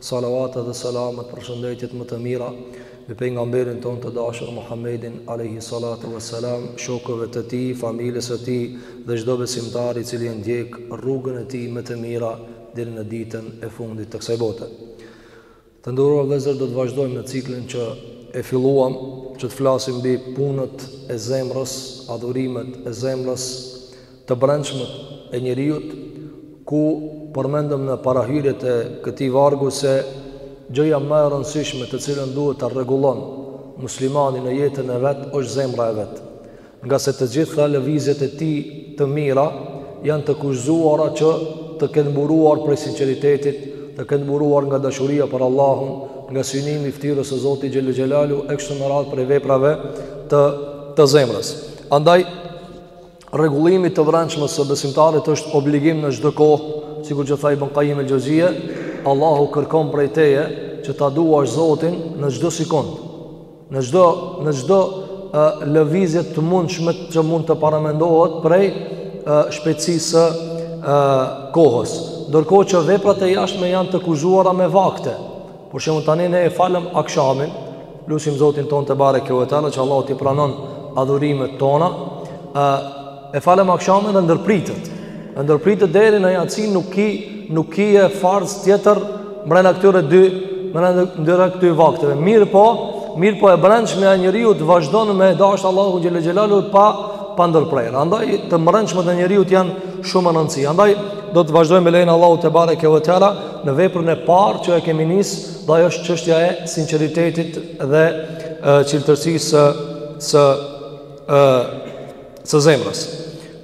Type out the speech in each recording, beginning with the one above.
Salavatet dhe selamet përshëndetjet më të mira mbi pejgamberin tonë të dashur Muhammedin alayhi salatu wassalam, shokëve të tij, familjes së tij dhe çdo besimtar i cili e ndjek rrugën e tij më të mira deri në ditën e fundit të kësaj bote. Të nderuar vëllezër, do të vazhdojmë me ciklin që e filluam, që të flasim mbi punët e zemrës, adhurimet e zemrës, të brendshmet e njeriut, ku përmendëm në parahyrjet e këtij vargu se gjëja më e rëndësishme të cilën duhet ta rregullon muslimani në jetën e vet është zemra e vet, ngase të gjitha lëvizjet e tij të mira janë të kushtëzuara që të kenë buruar prej sinqeritetit, të kenë buruar nga dashuria për Allahun, nga synimi i fytyrës së Zotit xhel xhelalu e kështu me radhë prej veprave të të zemrës. Andaj rregullimi i të brendshmes së besimtarit është obligim në çdo kohë, sikur që tha Ibn Qayyim el-Xheuzije, Allahu kërkon prej teje që ta duash Zotin në çdo sekond, në çdo në çdo lëvizje të mundshme që mund të paramendohet prej shpejtësisë së kohës. Ndërkohë që veprat e jashtme janë të kufizuara me vakte. Për shembull tani ne e falëm akshamin, lusim Zotin tonë tebareke ve teala që Allahu t'i pranon adhurimet tona. Ë e falëm akshamin dhe ndërpritet. E ndërpritet deri në jaci nuk ki nuk ki e farz tjetër mbrenda këtyre dy mbrenda këtyre dy vakteve. Mirëpo, mirëpo e brendshmja e njeriut vazhdon me dasht Allahun xhel xhelalu pa pa ndërprerë. Andaj të brendshmet e njeriut janë shumë me rëndësi. Andaj do të vazhdojmë me lejen e Allahut tebareke ve teala. në veprën e parë që e kemi nis, dhe ajo është çështja e sinqeritetit dhe çiltërsisë së së ë së zemrës.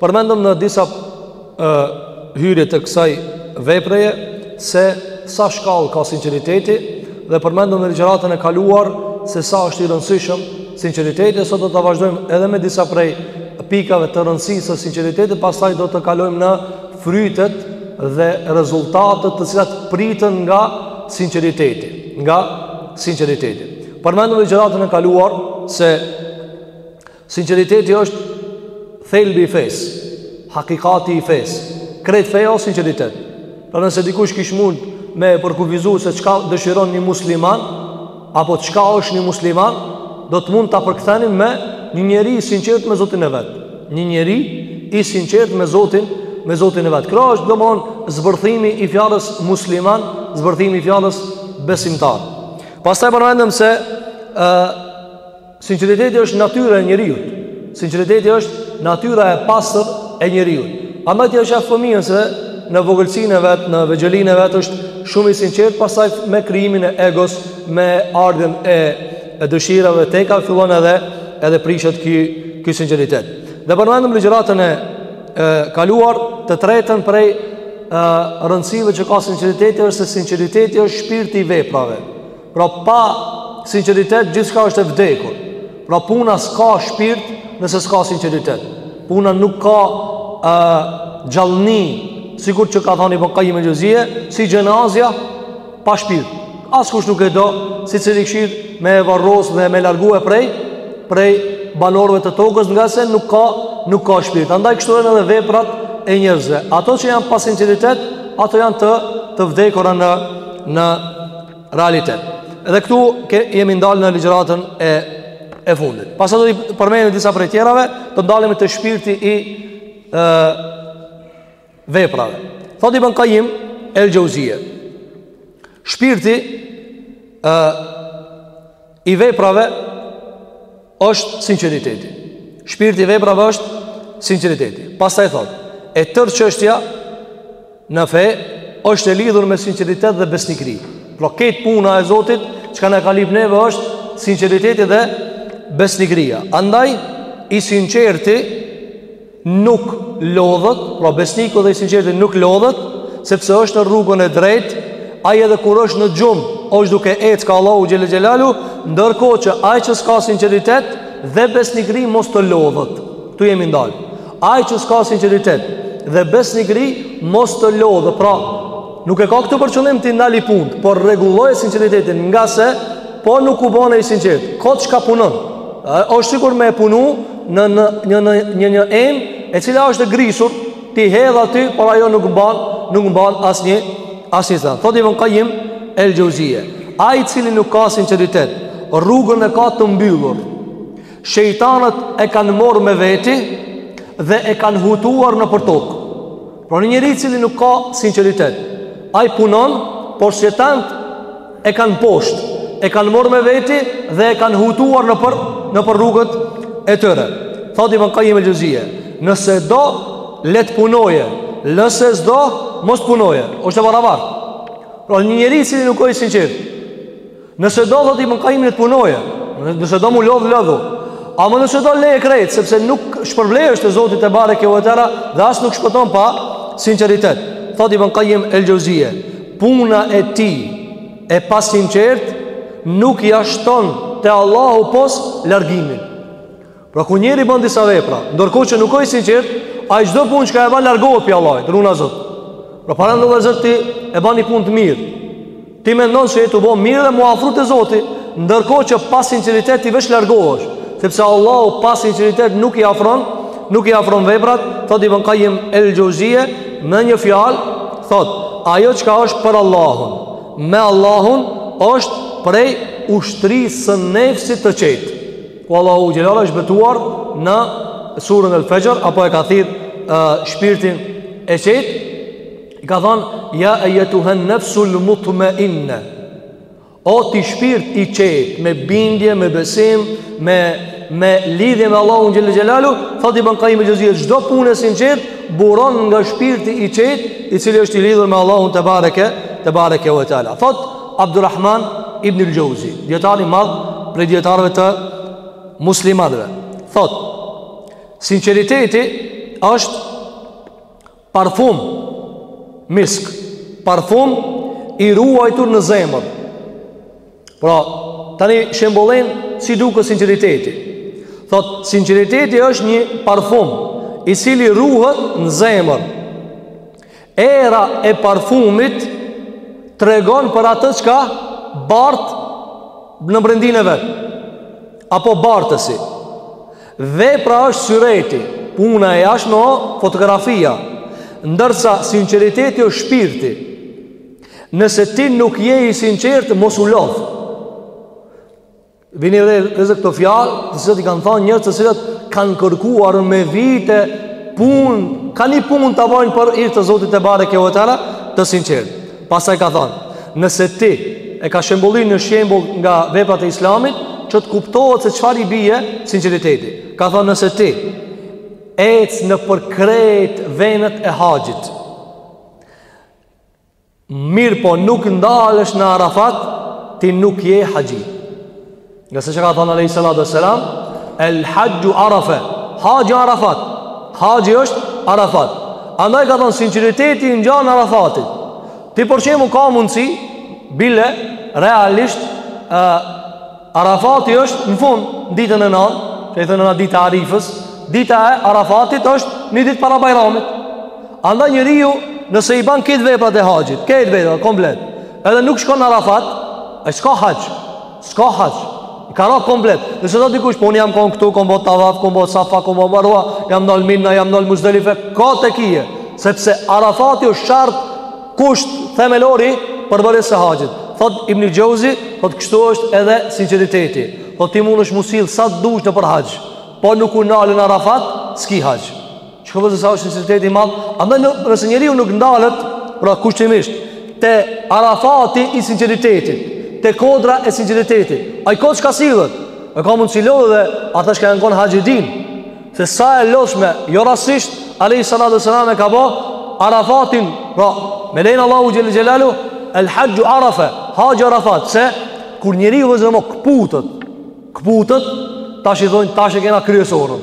Përmendëm në disa ë hyrje të kësaj vepre se sa shkallë ka sinqeriteti dhe përmendëm në ligjëratën e kaluar se sa është i rëndësishëm sinqeriteti, sot do ta vazhdojmë edhe me disa prej pikave të rëndësisë së sinqeritetit, pastaj do të kalojmë në frytet dhe rezultatet të cilat priten nga sinqeriteti, nga sinqeriteti. Përmendëm në ligjëratën e kaluar se sinqeriteti është thelbi i fesë, hakikati i fesë. Krejt feja o sinqeritet. Pra nëse dikush kish mund me përkufizu se çka dëshiron një musliman, apo çka është një musliman, do të mund ta përkthenim me një njeri i sinqertë me Zotin e vet. Një njeri i sinqertë me Zotin, me Zotin e vet. Kjo është domethënë zbërthimi i fjalës musliman, zbërthimi i fjalës besimtar. Pastaj përmendëm se ë Sinqeriteti është natyra e njeriut. Sinqeriteti është natyra e pastër e njeriut. Andaj ti e shef fëmijën se në vogëlsinë e vet, në vegjëlinë e vet është shumë i sinqert, pastaj me krijimin e egos, me ardhjen e e dëshirave të teka fillon edhe edhe prishet ky ky sinqeritet. Dhe përmendëm ligjëratën e e kaluar të tretën prej ë rëndësive që ka sinqeriteti është se sinqeriteti është shpirti i veprave. Pra pa sinceritet gjithçka është e vdekur. Pra puna s'ka shpirt nëse s'ka sinceritet. Puna nuk ka ë gjallëni, sikur që ka thënë Ibn Kajim el-Xheuzije, si xhenazja pa shpirt. Askush nuk e do, secili kshyr me e varros dhe me largue prej prej banorëve të tokës ngase nuk ka nuk ka shpirt. Andaj kështu janë edhe veprat e njerëzve. Ato që janë pa sinceritet, ato janë të të vdekura në në realitet. Dhe këtu ke, jemi ndalë në ligjëratën e, e fundit. Pastaj do të përmendim disa prej tjerave, të ndalemi te shpirti i e, veprave. Thotë Ibn Kajim el-Xheuzije. Shpirti, e, i veprave është sinqeriteti. Shpirti i veprave është sinqeriteti. Pastaj thotë, e tërë çështja në fe është e lidhur me sinqeritet dhe besnikëri. Pra krejt puna e Zotit çka na ka lyp neve është sinqeriteti dhe besnikëria. Andaj i sinqerti nuk lodhet, pra besniku dhe i sinqerti nuk lodhet, sepse është në rrugën e drejtë, ai edhe kur është në gjumë, është duke ec ka Allahu xhele xhelaluhu, ndërkohë që ai që s'ka sinceritet dhe besnikëri mos të lodhet. Këtu jemi ndalë. Ai që s'ka sinceritet dhe besnikëri mos të lodhet. Pra, nuk e ka këtu për qëllim t'i ndali punët, por rregulloje sinceritetin ngase, po nuk u bane i sinqert, krejt çka punon është sikur me punu, në në një në një një enë e cila është e grisur ti hedh aty por ajo nuk mban nuk mban asnjë asnjë send thotë Ibn Kajim el-Xheuzije ai i cili nuk ka sinqeritet rrugën e ka të mbyllur shejtanët e kanë marrë me veti dhe e kanë hutuar nëpër tokë. Pra një njeri i cili nuk ka sinqeritet, ai punon, por shejtanët e kanë poshtë, e kanë morë me veti dhe e kanë hutuar nëpër, nëpër rrugët e tyre. Thotë Ibn Kajim el-Xheuzije, nëse do, le të punojë, nëse s'do, mos punojë, është e barabartë. Pra një njeri si nuk o i sinqert, nëse do, thotë Ibn Kajim, le të punojë, nëse do m'u lodhë, lodhu, ama nëse do leje krejt, sepse nuk shpërblehesh te Zoti tebareke ve teala dhe as nuk shpëton pa sinceritet. Thotë Ibn Kajim el-Xheuzije Puna e tij e pasinqertë nuk ia shton te Allahu pos largimin. Pra kur njeri ban disa vepra, ndërkohë që nuk është i sinqert, ai çdo punë që e ban largohet prej Allahut, runa Zot. Pra paramendo zot ti e ban një punë të mirë. Ti mendon se je tu bo mirë dhe m'u afru te Zoti, ndërkohë që pa sinqeritet ti veç largohesh, sepse Allahu pa sinqeritet nuk i afron nuk i afron veprat, thot Ibn Qayyim el-Xhevzije në një fjalë, thot, ajo çka është për Allahun, me Allahun është prej ushtrisë së nefsit të qetë. Ku Allahu xhele xhelaluhu është betuar në surën El-Fajr apo e ka thirr uh, shpirtin e qetë, i ka thënë ja ayyatuha an-nafsul mutma'inna. O ti shpirt i qetë, me bindje, me besim, me, me lidhje me Allahun xhele xhelaluhu, thot Ibn Kajim el-Xhevzije, çdo punë e sinqert, buron nga shpirti i qetë, i cili është i lidhur me Allahun tebareke, tebareke ve teala. Thot Abdurrahman ibn il Xheuzi, dijetar i madh prej dijetarëve të muslimanëve. Thot, sinqeriteti është Parfum Misk Parfum i ruajtur në zemër Pra Tani shembolin si duket sinqeriteti Thot sinqeriteti është një parfum I cili ruhet në zemër Era e parfumit Tregon për atë çka Bart Në brendin e vet Apo bartësi Vepra është syreti, puna e jashtme osht fotografia, ndërsa sinqeriteti është shpirti. Nëse ti nuk je i sinqert, mos u lodh. Vini re këto fjalë, të cilat i kanë thënë njerëz të cilët kanë kërkuar me vite punë, ka një punë ta bojnë për hir të Zotit tebareke ve teala të sinqert. Pastaj ka thënë, nëse ti e ka shembullin një shembull nga veprat e islamit, që të kuptohet se çfarë i bije sinqeriteti. Ka thënë nëse ti ec nëpër krejt venet e haxhit, mirëpo nuk ndalesh në arafat, ti nuk je haxhi. Ngase ç'ka thonë Aleyhi Salatu Selam El Hajju Arafe Haxhi Arafat Haxhi është Arafat Andaj ka thonë sinqeriteti i ngjan Arafatit Ti për shembull ka mundësi Bile realisht uh, Arafati është në fund Ditën e nantë Që i thonë dita e Arifës Dita e Arafatit është një ditë para bajramit Andaj njeriu Nëse i ban krejt veprat e haxhit Krejt veprat komplet Edhe nuk shkon në Arafat s'ka haxh S'ka haxh I ka ra komplet Nëse thotë dikush Po unë jam konë këtu Kom bo tavaf Kom bo safa Kom bo marua Jam nal n'Mina Jam nal n'Muzdelife Kot e kije Sepse arafati është shart Kusht themelori Përbërës i haxhit Thot Ibn Xhevzi Thot kështu është edhe sinceriteti Thot ti munesh m'u sill Sa të dush nëpër haxh Po nuk u nale në Arafat S'ki haxh Shiko vllezër sa është sinqeriteti i madh. Andaj nëse njeriu nuk ndalet, pra kushtimisht te Arafati i sinqeritetit, te kodra e sinqeritetit. Ai kot çka sillet. E ka mundësi lodhet edhe ata çka janë kon haxhi e din. Se sa e lodhshme, jo rastisht, alejhi salatu wasallam e ka bë Arafatin, pra me lejen e Allahut xhele xhelaluhu, el haxhu Arafe, haxhi Arafat, se kur njeriu vllezër ma këputet, këputet tash i thonë tash e kena kryesorën.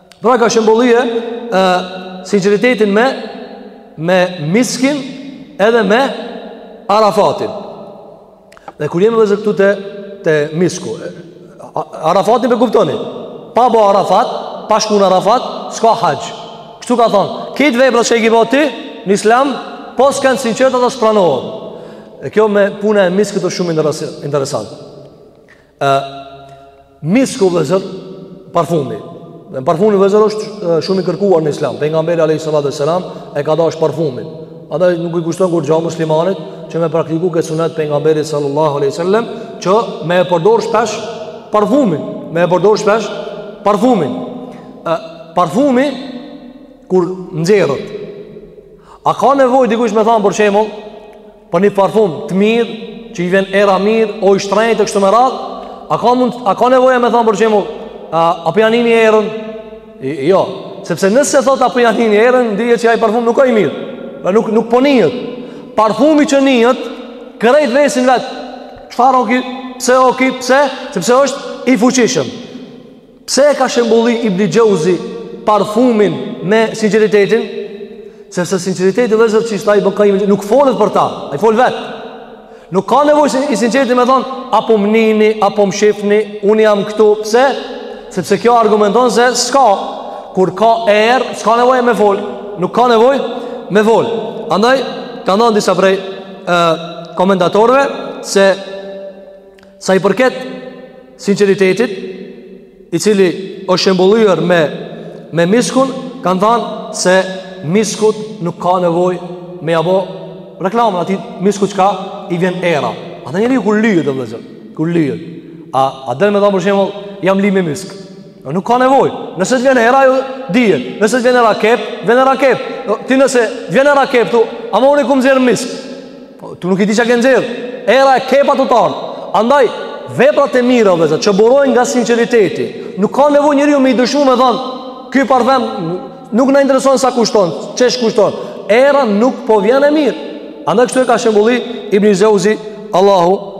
Pra ka shembullye ë sinqeritetin me me miskin edhe me Arafatin. Dhe kur jemi vllezër këtu te, te misku, Arafatin po kuptoni, pa bo Arafat, pa shku në Arafat, s'ka haxh. Kështu ka thonë, krejt veprat që i ki bo ti, në islam, po s'kanë sinqerta ato s'pranohen. E kjo me punën e miskit është shumë interesant. Ë misku o vllezër parfumi. Dhe parfumi vllezër është shumë i kërkuar në Islam. Pejgamberi alayhi salatu wasalam e ka dashtë parfumin. Ata nuk i kushton kurgja muslimanit që me praktiku këtë sunet t'pejgamberit sallallahu alaihi wasallam që me e përdor shpesh parfumin, me e përdor shpesh parfumin. Ë parfumi kur nxjerret. A ka nevojë dikush me thon për shembull Për një parfum të mirë, që i vjen era mirë, o i shtrejt e kështu me radhë, a ka mund a ka nevojë me thon për shembull, a a po ja nini erën? Jo, sepse nëse thot a po ja nini erën, dihet se ai parfum nuk o i mirë. Pra nuk nuk po nihet. Parfumi që nihet, krejt vesin vet. Çfarë o ky? Pse o ky? Pse? Sepse është i fuqishëm. Pse e ka shembully Ibn Xhevzi parfumin me sinqeritetin? Sepse sinqeriteti vllezër siç thotë Ibn Kajimi nuk flitet për ta, ai fol vet. Nuk ka nevojë i sinqerti me thon a po m'nini a po m'shihni, un jam këtu, pse? Sepse kjo argumenton se s'ka. Kur ka erë, s'ka nevojë me fol, nuk ka nevojë me fol. Andaj kanë thënë disa prej ë komentatorëve se Sa i përket sinqeritetit, i cili është shembulluar me me miskun, kanë thënë se miskut nuk ka nevojë me ja bo reklamën atij miskut çka i vjen era. Ata njeri kur lyhet o vllezër. Kur lyhet. A a del me than për shembull jam ly me misk. Jo, nuk ka nevoj Nëse të vjen era e mirë dihet Nëse të vjen era qep Vjen era qep jo, Ti nëse të vjen era qep thu A more un kum nxirr misk po, Ti nuk e di çka ke nxjerr Era e qepave tu t'ardh Andaj veprat e mira vllezër Që burojnë nga sinceriteti Nuk ka nevoj njeriu me i dëshmu me thanë Ky parfum Nuk na intereson sa kushton Çesh kushton Era nuk po vjen e mirë Andaj kështu e ka shembulli Ibn Xheuzi Allahu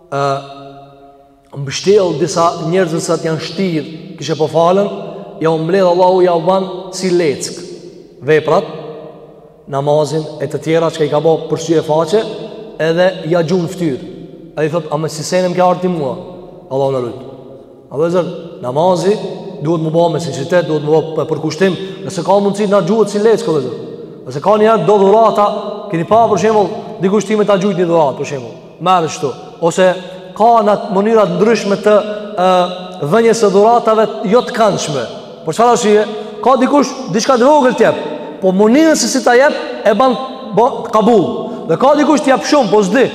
ë mbështjell disa njerëz që sall janë shtir, kishe po falën, jau mbledh Allahu jau ban si leck. Veprat namazin e të tjera që i ka bërë për sy e faqe, edhe ja gjun ftyrës. Ai thot, "A me ksi sene m'ke ardh mua?" Allahu na rujt. Andaj vllezër namazi duhet me u ba me sinqeritet, duhet me u ba me përkushtim, se ka mundësi na gjuhet si leck, vllezër. Nëse ka njëdo dhurata, keni pa për shembull, dikush t'vjen me ta gjujt një dhuratë për shembull. Merre shtu Ose ka na mënyra t'ndryshme të dhënies së dhuratave jo të kandshme Por çfarë është e Ka dikush, diçka të vogël t'jep Po mënyrën se si ta jep e ban bo, ti kabul Dhe ka dikush t'jep shumë, po s'di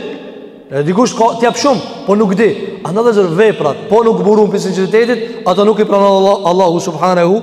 E dikush ka t'jep shumë, po nuk di Andaj vllezër veprat, po nuk burun pi sinceritetit Ato nuk i pranon Allah, Allahu subhanehu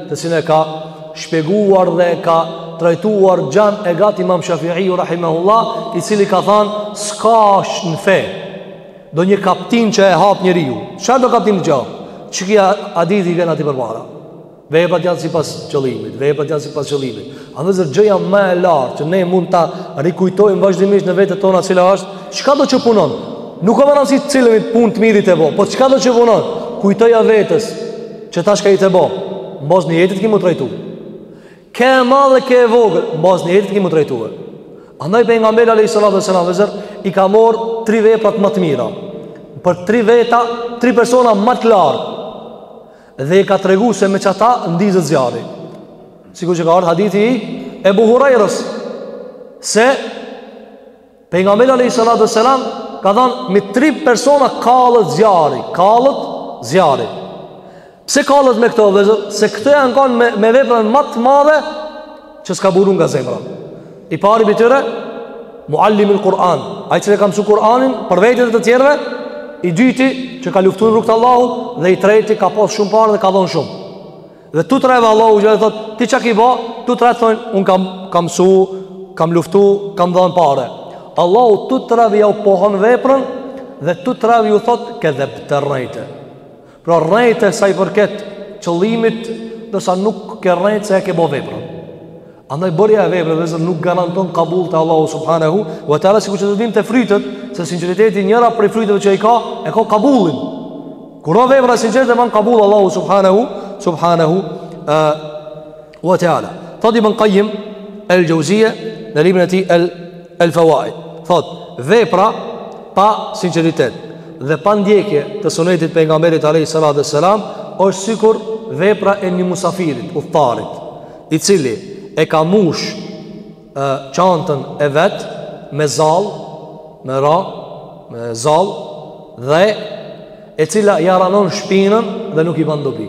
të cilën e ka shpjeguar dhe ka trajtuar gjan e gat Imam Shafiu rahimahullah, i cili ka thënë s'ka është në fe. Do një kaptin që e hap njeriu. Çfarëdo kaptine t'jo, çiki hadithi vjen aty përpara? Veprat janë sipas qëllimit, veprat janë sipas qëllimit. Andaj vllezër gjëja më e lartë që ne mund ta rikujtojmë vazhdimisht në vetet tona cila është, çkado që punon? Nuk ka rëndësi të cilën punë të mirë ti e bë, po çkado që punon? Kujtoja vetes, Që tashka je tu bo Në bazë nijetit ki m'u trajtu Ke e madhe, ke e vogël Në bazë nijetit ki m'u trajtu Andaj Pejgamberi alejhi salatu ue selam vllezër I ka marrë tri veprat më të mira Për tri veta Tri persona më të lartë Dhe i ka tregu se me qeta Ndizet zjarri Sikur që ka ardhë hadithi i Ebu Hurajrës Se Pejgamberi alayhi salatu selam ka thënë me tri persona kallet zjarri, kallet zjarri. Pse kallet me këto vllezër? Se këto janë kanë me, me veprën më të madhe që s'ka buru nga zemra. I pari pi tyre muallimul Kur'an, ai që e ka mësuar Kur'anin për vete e të tjerëve, i dyti që ka luftuar n'rrugë t' Allahut dhe i treti ka pas shumë pare dhe ka dhënë shumë. Dhe tu treve Allahu xhel-le thot Ti çka ki ba Tu tre thonë Unë kam, kam msu Kam luftu Kam dhanë pare Allahu tu treve jau pohon veprën Dhe tu treve ju thot Ke dhebte rrejte Pra rrejte sa i përket Qëllimit Ndërsa nuk ke rrejt se e ke bo veprën Andaj bërja e veprës vëzër nuk garanton kabull te Allahu subhanahu wa taala sikur që të dim te frytet se sinqeriteti njëra prej fryteve që ai ka e ka kabullin. Kur o vepra e sinqert e bën kabull Allahu subhanahu subhanahu wa taala. Thot Ibn Qayyim al-Jawziyya në librin e tij El El Fawaid. Thot vepra pa sinqeritet dhe pa ndjekje të sunetit pejgamberit alayhi salatu sallam është sikur vepra e një musafirit, udhëtarit i cili e ka mush ë çantën e vet me zall me ra me zall dhe e cila ja ranon shpinën dhe nuk i bën dobi.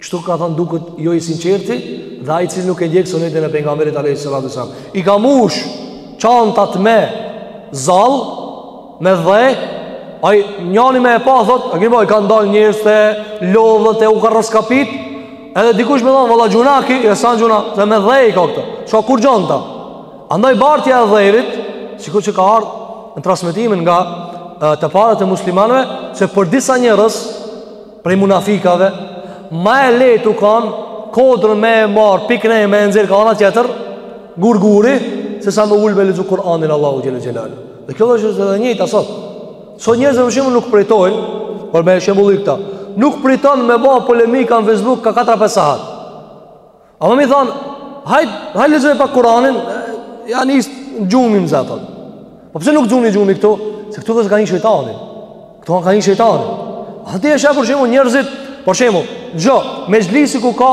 Kështu ka thënë duket jo i sinqerti dhe ai i cili nuk e ndjek sunetin e pejgamberit alayhis salatu sallam. I ka mush çantat me zall me dhe ai njani më e pa thot, "A ke bëj kanë dal njerëz të lodhët e u ka rraskapit?" Edhe dikush me thonë, valla gjynah ky insan, gjynah, se me dhe i ka këto, s'ka kurgjo n'ta. Andaj bartja e dheut, sikur që ka ardhë në transmetimin nga e, të parët e muslimanve, se për disa njerëz, prej munafikave, ma e lehtë u kanë kodrën me e marrë pi knej me e nxjerrë ka ana tjetër, gur guri, se sa me u ul me lexu Kur'anin e Allahut xhele xhelaluhu. Dhe kjo dhe është e njëjta sot. Sot njerëzit për shembull nuk pritojnë, por me shembulli këta. Nuk priton me bë polemika në Facebook ka 4-5 sahat. A me i thon, hajt, hajt lexoje pak Kur'anin, ja nis gjumi m'zë, thon. Po pse nuk t'zuni gjumi këtu? Se këtu vëzër ka nis shejtani. Këtu ka nis shejtani. A ti e sheh për shembull njerëzit, për shembull, çdo mexhlis ku ka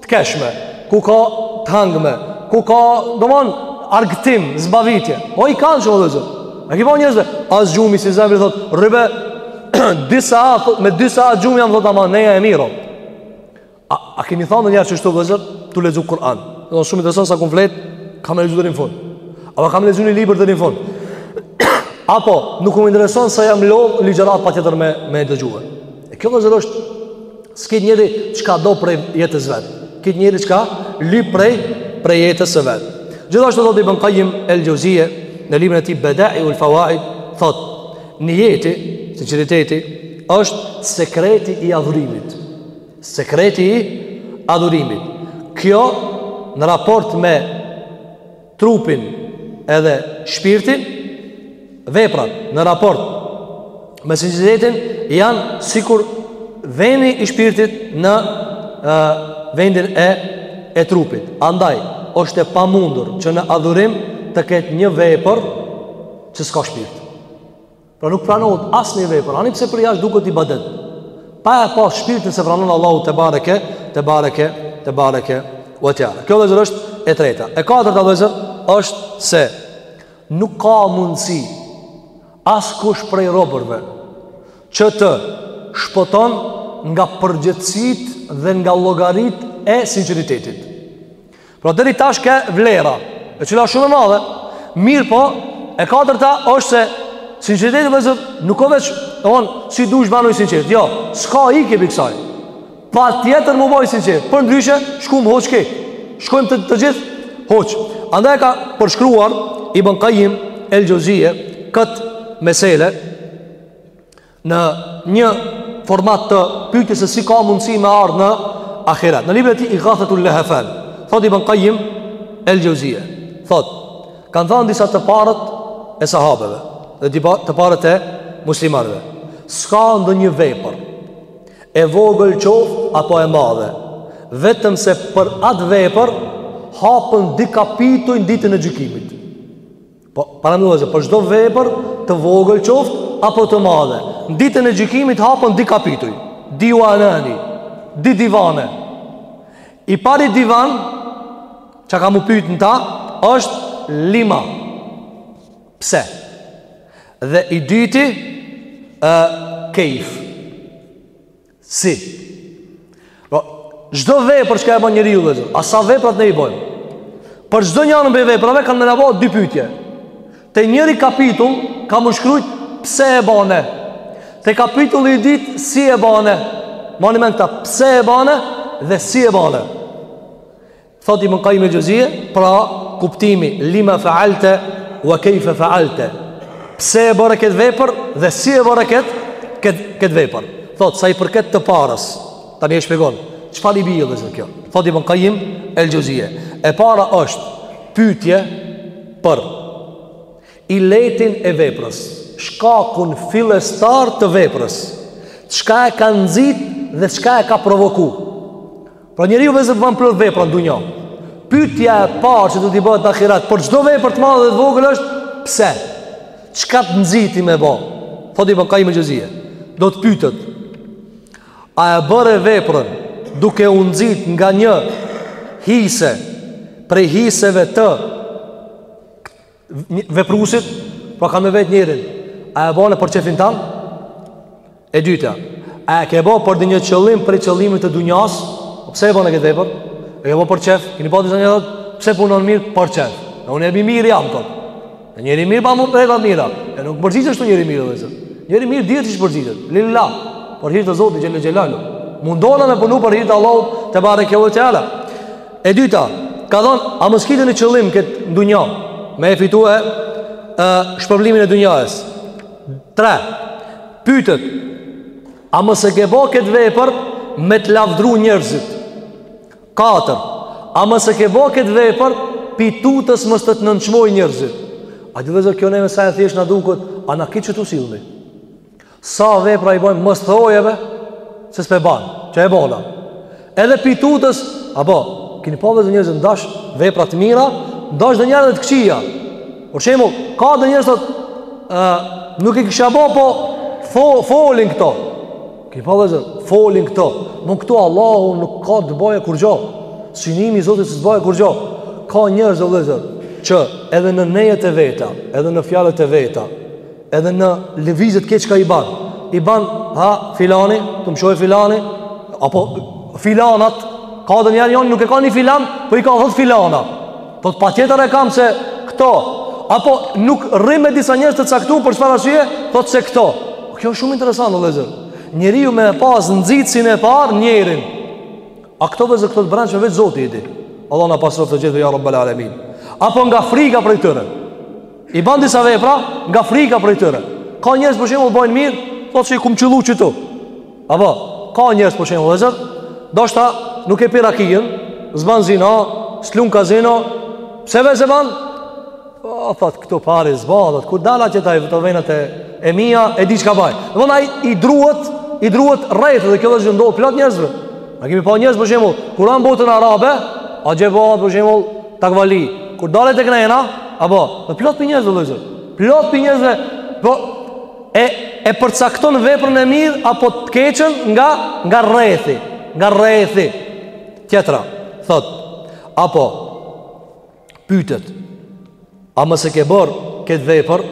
të keshme. ku ka t'hangme, ku ka, dometh'on, argëtim, zbavitje. O i kanshëm, vëzër. A ki pa njerëz, be, as gjumi s'i zen bre, thot, rri be, dy sahat, thot, me dy sahat gjumë jam, thot, ama neja e mirë o. A, a keni thonë ndonjëherë kështu, vëzër, tu lexu Kur'an. Dhe s'um intereson sa kam flejt, kam lexu deri në fund. Apo kam lexu një libër deri në fund. Apo, nuk më intereson sa jam lodhë, ligjëratën patjetër me e dëgju. E kjo vëzër është se ky njeri çka do prej jetës vet ky njeri çka lyp prej Prej jetës së vet Gjithashtu thot Ibn Kajim El Xhevzije Në librin e tij Bedai ul Fawaid Thot nijeti sinqeriteti është sekreti i adhurimit Sekreti i adhurimit Kjo në raport me trupin edhe shpirtin, veprat në raport me sinqeritetin janë sikur veni i shpirtit në e, vendin e e trupit. Andaj është e pamundur që në adhurim të ketë një vepër që s'ka shpirt. Pra nuk pranohet asnjë vepër Ani pse për jashtë duket ibadet Pa e pas shpirtin s'e pranon Allahu tebareke tebareke tebareke ue teala Kjo vllezër është e treta E katërta vllezër është se Nuk ka mundësi Askush prej robërve Që të shpëton nga përgjegjësitë dhe nga llogaritë e sinqeritetit Pra deri tash ke vlera, e cila është shumë e madhe. Mirëpo, e katërta është se sinqeriteti vllezër nuk ka veç, domthon, si dush banu i sinqertë. Jo, s'ka ikje pi kësaj. Patjetër m'u bo i sinqertë. Përndryshe, shkum hoçki. Shkojmë të, të gjithë hoç. Andaj e ka përshkruar Ibn Qayyim el-Xheuzije kët mesele në një format të pyetjes se si ka mundësi me ardhë në ahiret. Në librin e tij Ighathatul Lahafan, thotë Ibn Qayyim el-Xheuzije, thotë, kanë thënë disa të parët e sahabeve dhe të parët e muslimanëve, s'ka ndonjë vepër e vogël qoftë apo e madhe, vetëm se për atë vepër hapen dy kapituj në ditën e gjykimit. Po, pra vllezër, për çdo vepër të vogël qoftë, apo të madhe, në ditën e gjykimit hapen dy kapituj, diuanani, dy divane. I pari divan, që ka m'u pyt në ta, është lima. Pse? Dhe i dyti, e, kejfe. Si? Po, çdo vepër që e bën njeriu vllezër, a sa veprat ne i bëjmë? Për çdo njanën pej veprave kanë me na u bo dy pyetje. Te njëri kapitull ka me shkrujt pse e bane. Te kapitulli i dytë si e bane. Mani n'mend kta pse e bane dhe si e bane. Thotë Ibn Qayyim el-Xheuzije, pra kuptimi lima fa'alta wa kayfa fa'alta. Pse e bëre këtë vepër dhe si e bëre këtë këtë këtë vepër. Thotë sa i përket të parës, tani e shpjegon. Çfarë i bie vllezër kjo? Thotë Ibn Qayyim el-Xheuzije, e para është pyetje për iletin e veprës, shkakun fillestar të veprës. Çka e ka nxit dhe çka e ka provokuar? Pra njeriu vllezër bën plot vepra në dunja. Pyetja e parë që do t'i bëhet n'ahiret, për çdo vepër të madhe dhe të vogël është pse? Çka të nxiti me bë? Thotë Ibn Qayyim el-Xheuzije. Do të pyetet. A e bëre veprën duke u nxit nga një hise prej hiseve të veprusit, pra po ka me vet njerin, a e bane për qefin tan? E dyta, a e ke bo për një qëllim prej qëllimit të dunjas? Po pse e bane këtë vepër? E ke bo për qef? Kini pa vllezër njerëzit, pse punon mirë për qef? E unë i mirë jam, thotë. E njeri i mirë baj vepra t'mira. E nuk përgjigjet ashtu njeri i mirë, vllezër. Njeri i mirë dihet qysh përgjigjet. Lillah, për hir të Zotit, xhelle xhelaluhu. Mundohna me punu për hir t'Allahut, tebareke ue teala. E dyta, ka thonë, a mos ki ndonjë qëllim këtu n'dunja, me e fitu e, e shpërblimin e dunjaës. Tre, pytet, a mos e ke bo këtë vepër me të lavdru njerzit. Katër, a mos e ke bo këtë vepër pi tutës mos të të nënçmojnë njerzit. A vllezër kjo neve sa e thjeshtë na duket, a në kitë që të sildi. Sa vepra i bojmë mos thojnë ve se s'pe ban, qe e bona. Edhe pi tutës, apo, kini pa vllezër njerëzit ndash vepra të mira, ndash ndonjëherë edhe të këqija. Për shembull, ka ndonjëherë thot, uh, nuk e kisha bo, po fo, folin këto. Kini pa vllezër, folin këto. Me këto Allahu nuk ka të bojë kurgjo. Synimi i Zotit s'ka të bojë kurgjo. Ka njerëz vllezër, që edhe në nejet e veta, edhe në fjalët e veta, Edhe në lëvizjet krejt çka i ban. I ban, ha, filani, të më shohë filani, apo filanat, ka ndonjëherë njani, nuk e ka një filan, po i ka dhet filana. Thotë patjetër e kam se këto, apo nuk rrim me disa njerëz të caktu për çfarë arsye, thotë se këto. Po kjo është shumë interesant, vllezër. Njeriu me e pas nxitësin e parë njerin. A këto vllezër këto të brendshme veç zoti i di. Allahu na pastroftë të gjithëve ja rabbel alemin. Apo nga friga prej tyre. I bën disa vepra nga frika prej tyre. Ka njerëz për shembull bëjnë mirë, thotë se i kum qillu qitu. Apo, ka njerëz për shembull, vllezër, ndoshta nuk e pi rakinë, s'ban zina, s'lun kazino, pse ve s'ban? Po, thotë këtu pari s'bahet, kur dala n'qeto venat e mia, e di çka baj. Von ai i druhet, i druhet rrethit dhe kjo u ndodh plot njerëzve. Na kemi pa njerëz për shembull, kur janë n'botën arabe, a je vao për shembull, Takvali, kur dalet tek na jena, apo, dhe plot pi njerëzve, vllezër, plot pi njerëzve, po, e, e përcakton veprën e mirë, apo të keqen nga, nga rrethi, nga rrethi, tjetra, thot, apo, pytet, A mos e ke bërë këtë vepër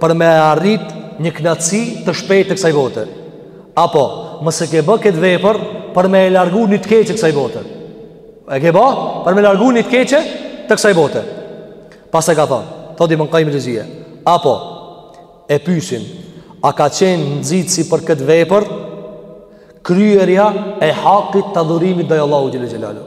për me arrit një knaqësi të shpejtë të kësaj bote? Apo mos e ke bërë këtë vepër për me e largu një të keqe të kësaj bote? E ke bërë për me largu një të keqe të kësaj bote? Pastaj ka thonë, thot Ibn Kajjim el Xhevzije. Apo, e pysin, a ka qenë nxitësi për këtë vepër, kryerja e hakit të adhurimit ndaj Allahut xhelle xhelaluhu.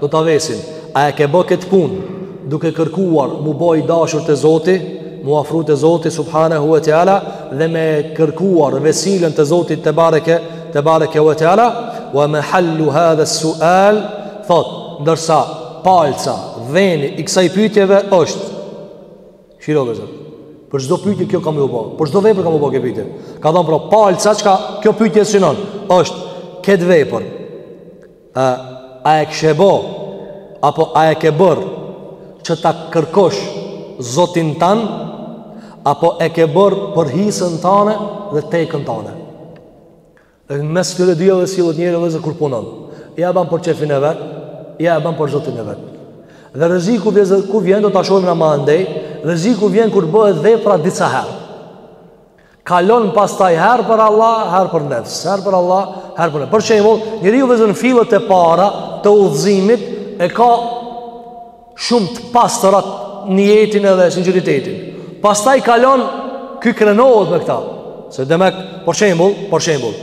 Do ta vesin. A e ke bë këtë punë duke kërkuar mu bë i dashur te Zoti, mu afru te Zoti subhanehu ve teala dhe me kërkuar vesilen te Zoti tebareke tebareke ve teala? Wa mahallu hadha as-su'al thot, ndërsa palca, veni i kësaj pyetjeve është shiko vllezër Për çdo pyetje kjo ka mu bë. Për çdo vepër ka mu bë kjo pyetje. Ka thënë pra palca çka kjo pyetje synon është këtë vepër A a e kishe bo apo a e ke bërë që ta kërkosh Zotin tan apo e ke bërë për hisën tane dhe tekën tane. Në mes këtyre dyjave sillet njeri vllezën kur punon. Ja e ban për qefin e vet, ja e ban për Zotin e vet. Dhe rreziku vllezën ku vjen do ta shohim na më andej, rreziku vjen kur bëhet vepra disa herë. Kalon pastaj herë për Allah, herë për nefs, herë për Allah, herë për nefs. Për shembull, njeriu vllezën në fillet e para të udhëzimit e ka shumë të pastër nijetin edhe sinqeritetin. Pastaj kalon ky krenohet me këta. Se demek, për shembull, për shembull,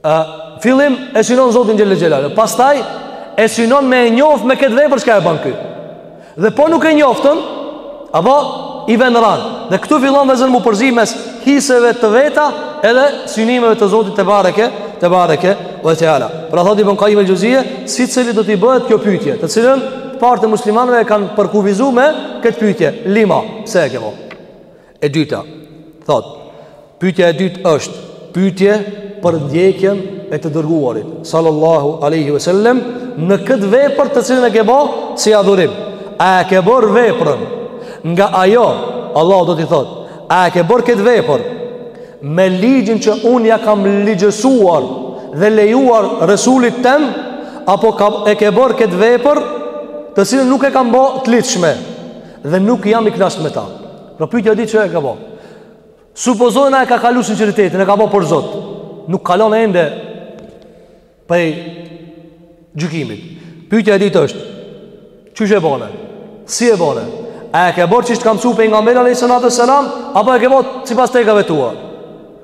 Ë fillim e synon Zotin Xhele Xhelaluhu. Pastaj e synon me e njoft me këtë vepër çka e bën ky. Dhe po nuk e njoftën, apo i vjen ran. Dhe këtu fillon vllezën mu përzi mes hiseve të veta edhe synimeve të Zotit tebareke, tebareke ve teala. Pra thotë Ibn Kajim el-Xheuzije, secili do t'i bëhet kjo pyetje, të cilën të parët e muslimanëve e kanë përkufizu me këtë pyetje, lima, pse e ke bo? E dyta, thot, pyetja e dytë është pyetje për ndjekjen e të dërguarit sallallahu alaihi wasallam në këtë vepër të cilën e ke bë si adhurim. A e ke bërë veprën nga ajo Allahu do t'i thot, a e ke bërë këtë vepër me ligjin që unë ia kam ligjësuar dhe lejuar Resulit tem apo ka, e ke bërë këtë vepër të cilën nuk e kam bë të ligjshme. Dhe nuk jam i kënaqur me ta. Pra pyetja e dytë qysh e ke bë. Supozojna e ka kalu sinqeritetin, e ka bë për Zot. Nuk kalon ende prej gjykimit. Pyetja e dytë është, qysh e bone? Si e bone? A e ke bërë qysh të ka mësu pejgamberi alayhi salatu wasalam apo e ke bërë sipas tekave tua?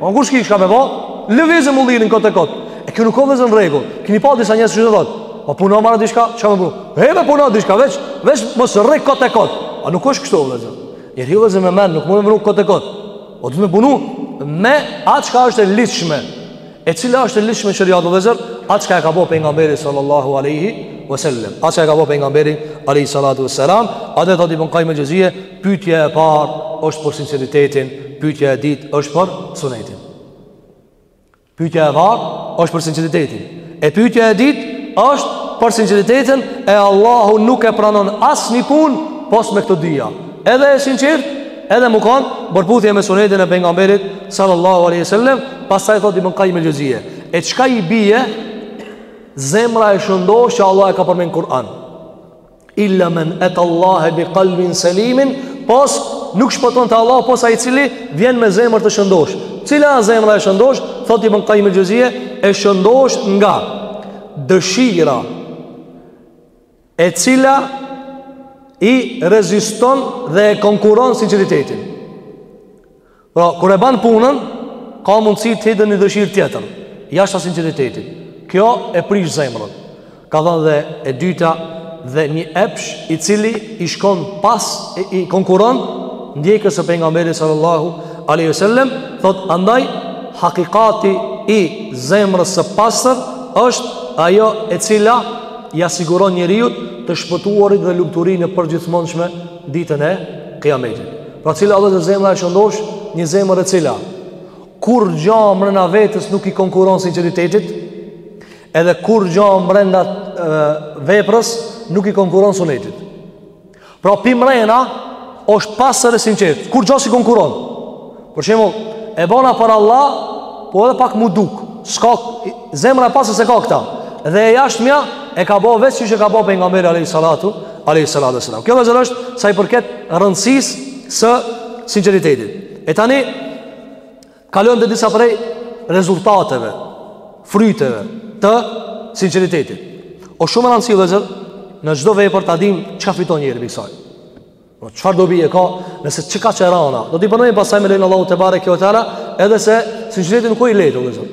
Po kur s'ki çka me bë? Lëvize mullirin kot e kot. E kjo nuk o vllezën rregull. Keni pa disa njerëz që thotë, "Po puno more diçka, çka me punu?" Heve puno diçka, veç veç mos rri kot e kot. A nuk është kështu vllezën? Njeri vllezën me mend, nuk mun me punu kot e kot. O të me punu me atë çka është e ligjshme. E cila është e ligjshme në sheriat vllezër, atë çka e ka bë pejgamberi sallallahu alaihi wasallam. Atë çka e ka bë pejgamberi alaihi salatu wasalam, atë thotë Ibn Kajim el-Xheuzije, Pyetja e parë është për sinqeritetin, pyetja e dytë është për sunetin. Pyetja e parë është për sinqeritetin. E pyetja e dytë është për sinqeritetin, e Allahu nuk e pranon asnjë punë pos me këto dyja. Edhe e sinqert, edhe me kon përputhje me sunetin e pejgamberit sallallahu alaihi wasallam, pastaj thotë Ibn Qayyim al-Jawziyya, e çka i bie zemra e shëndoshë që Allah e ka përmend n'Kur'an. Illa men ata Allahe bikalbin selimin, pos nuk shpëton te Allahu, pos ai i cili vjen me zemër të shëndosh. Cila a zemra e shëndosh, thot Ibn Kajim el-Xhevzije, e shëndosh nga dëshira, e cila i reziston dhe e konkurron sinqeritetin. Pra, kur e ban punën, ka mundësi të hijë një dëshirë tjetër, jashta sinqeritetit. Kjo e prish zemrën. Ka thënë dhe e dyta dhe një epsh i cili i shkon pas, i, i konkurron ndjekjes së pejgamberit sallallahu aleyhi sallem, thot andaj, hakikati i zemrës së pastër është ajo e cila ja siguron njeriut të shpëtuarit dhe lumturinë e përgjithmonshme ditën e kiametit. Pra cila, vllezër, zemra e shëndosh Një zemër e cila Kurgja mrena vetes nuk i konkurron sinqeritetit Edhe kurgja mrena veprës nuk i konkurron sunetit Pra pi mrena është e pastër e sinqertë Kurgja s'i konkurron Për shembull e bona për Allah Po edhe pak m'u duk S'ka zemra e pastër se ka këta Dhe e jashtmja e ka bo veç siç e ka bo pejgamberi a.s. Alayhi salatu wasalam. Kjo vllezër është sa i përket rëndësisë së sinqeritetit. E tani kalojmë te disa prej rezultateve, fryteve të sinqeritetit. O shumë e rëndësi vllezër në çdo vepër ta dim çka fiton njeriu pi kësaj. Po çfarë dobie ka nëse çka, qe ana. Do t'i punojmë pastaj me lejen e Allahut tebareke ve teala, edhe se sinqeriteti nuk është i lehtë vllezër.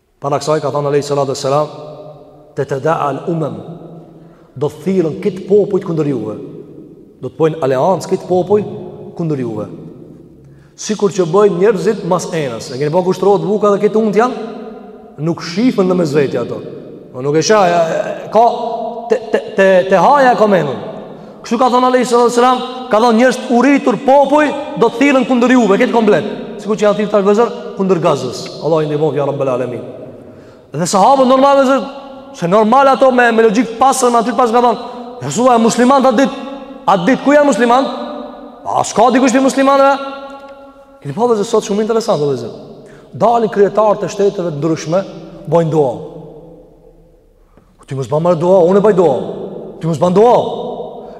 Para kësaj ka thënë alejhi salatu ve selam, tetedaa el umem, do të thirren këta popujt kundër juve, do të bojnë aleancë këta popujt kundër juve. Sikur që bëjnë njerëzit mas enës, e keni pa ku shtrohet buka dhe këta untë janë, nuk shifen në mes veti ato. Nuk e shaja, ka, të, të, të, të haja e komenën. Kështu ka thonë alejhi salatu selam, ka thonë njerëz të uritur popuj do të thirren kundër juve, këta komplet. Sikur që janë thirrë tash vllezër, kundër Gazës. Allahu i ndihmoftë, ja Rabbel Alemin. Dhe sahabët normal vllezër, se normal ato me, me logjikë të pastër, me aty pas ka thonë, ja Resul, e muslimanët atë ditë, atë ditë, ku janë muslimanët? A s'ka dikush pi muslimanëve? Keni pa vllezër, sot shumë interesant vllezër. Dalin kryetarë të shteteve të ndryshme, bojnë dua. Po ti mos ban more dua, unë bëj dua. Ti mos bën dua.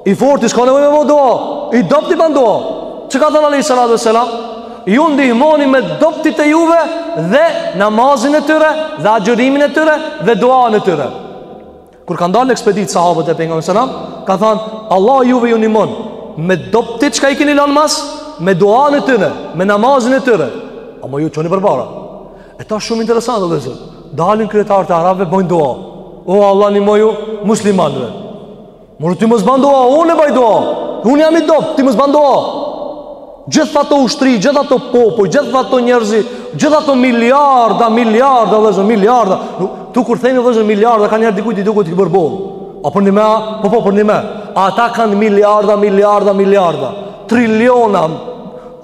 I forti s'ka nevojë me ba dua. I dobti bën dua. Çka ka thanë alejhi salatu ve selam? Ju ndihmoni me dobtit e juve dhe namazin e tyre dhe agjërimin e tyre dhe duan e tyre. Kur kanë dalë në ekspeditë sahabët e pejgamberit sallallahu alaihi wasallam, kanë thënë Allahu juve ju ndihmon me dobtit çka i keni lënë mas, me duan e tyre, me namazin e tyre. Ama ju çoni përpara. E tash shumë interesant, vëllezër. Dalin kryetarët e arabëve, bojnë dua. O, Allah nimoju muslimanëve. More ti mos ban dua, unë e baj dua. Unë jam i dobët, ti mos ban dua. Gjithë ato ushtri, gjithë ato popuj, gjithë ato njerëzi, gjithë ato miliarda, miliarda, vëllezër, miliarda. Ktu kur themi, vëllezër, miliarda, kanjëherë dikujt i duket hiperbolë. A përnime, po po përnime. Ata kanë miliarda, miliarda, miliarda. Triliona.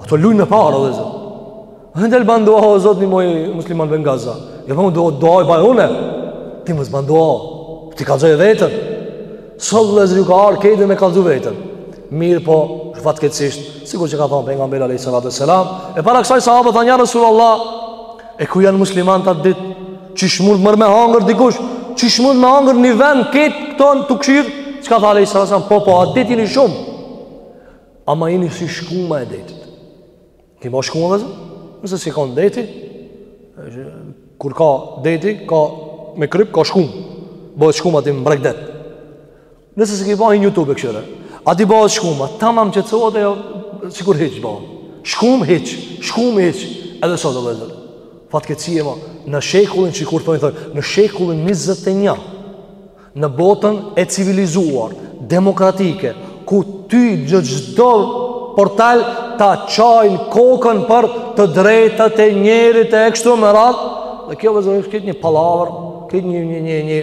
Ata lujnë me pare, vëllezër. E del ban dua o Zot nimoju muslimanëve n'Gaza Ja po më dua dua e baj une Ti mos ban dua Ti kallzoje vetën Sot vëllezër ka ardh kejtë me kallzu vetën Mirëpo fatkeqësisht Sikur që ka thonë pejgamberi alejhi salatu selam E para kësaj sahabët thanë ja resulullah E ku janë muslimanët atë dit Qysh mund more me hangër dikush Qysh mund me hangër një vend Ketë këto tu këshyrë Çka tha alejhi salatu selam Po po atë dit jini shumë Ama jini si shkuma e detit Ki pa shkumë nëse s'ki kanë n'deti, kur ka deti, ka me kryp, ka shkumë, bëhet shkuma aty n'breg det. Nëse s'e ki pa hin n'YouTube këshyre, aty bëhet shkuma, tamam qetsohet e jo, sikur hiç bëhet. Shkumë hiç, shkumë hiç, edhe sot vëllezër. Fatkeqësi e madhe, në shekullin që kur thojnë thojnë, në shekullin 21, Në botën e civilizuar, demokratike, ku ty në çdo portal ta çajnë kokën për të drejtat e njeriut e kështu me radhë, dhe kjo vëllezër është krejt një pallavër, krejt një një një një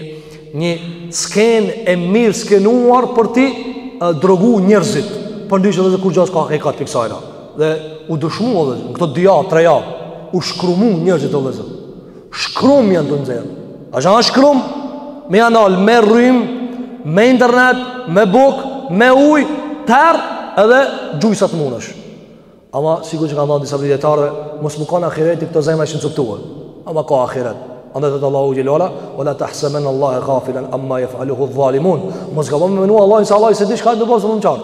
një skenë e mirë skenuar për t'i drogu njerëzit, përndryshe vëllezër kurrgja s'ka hakikat pi ksajna. Dhe u dëshmu vëllezër, në këto dy javë, tre javë, u shkrumu njerëzit vëllezër. Shkrum janë tu i nxjerr. A janë shkrum? Me ja nal me rrymë, me internet, me bukë, me ujë, terr edhe gjuj sa të munësh. Ama sikur që ka thënë disa pi dijetarëve, mos me kanë ahireti këto zemra ishin coptuan. Ama ka ahiret. Andaj thot Allahu xhele ve ala, "Wala tahsabanna Allaha ghafilan amma yaf'aluhu adh-dhalimun." Mos gabo me menu Allahu se Allahu s'e di çka janë tu bo zullumqarët.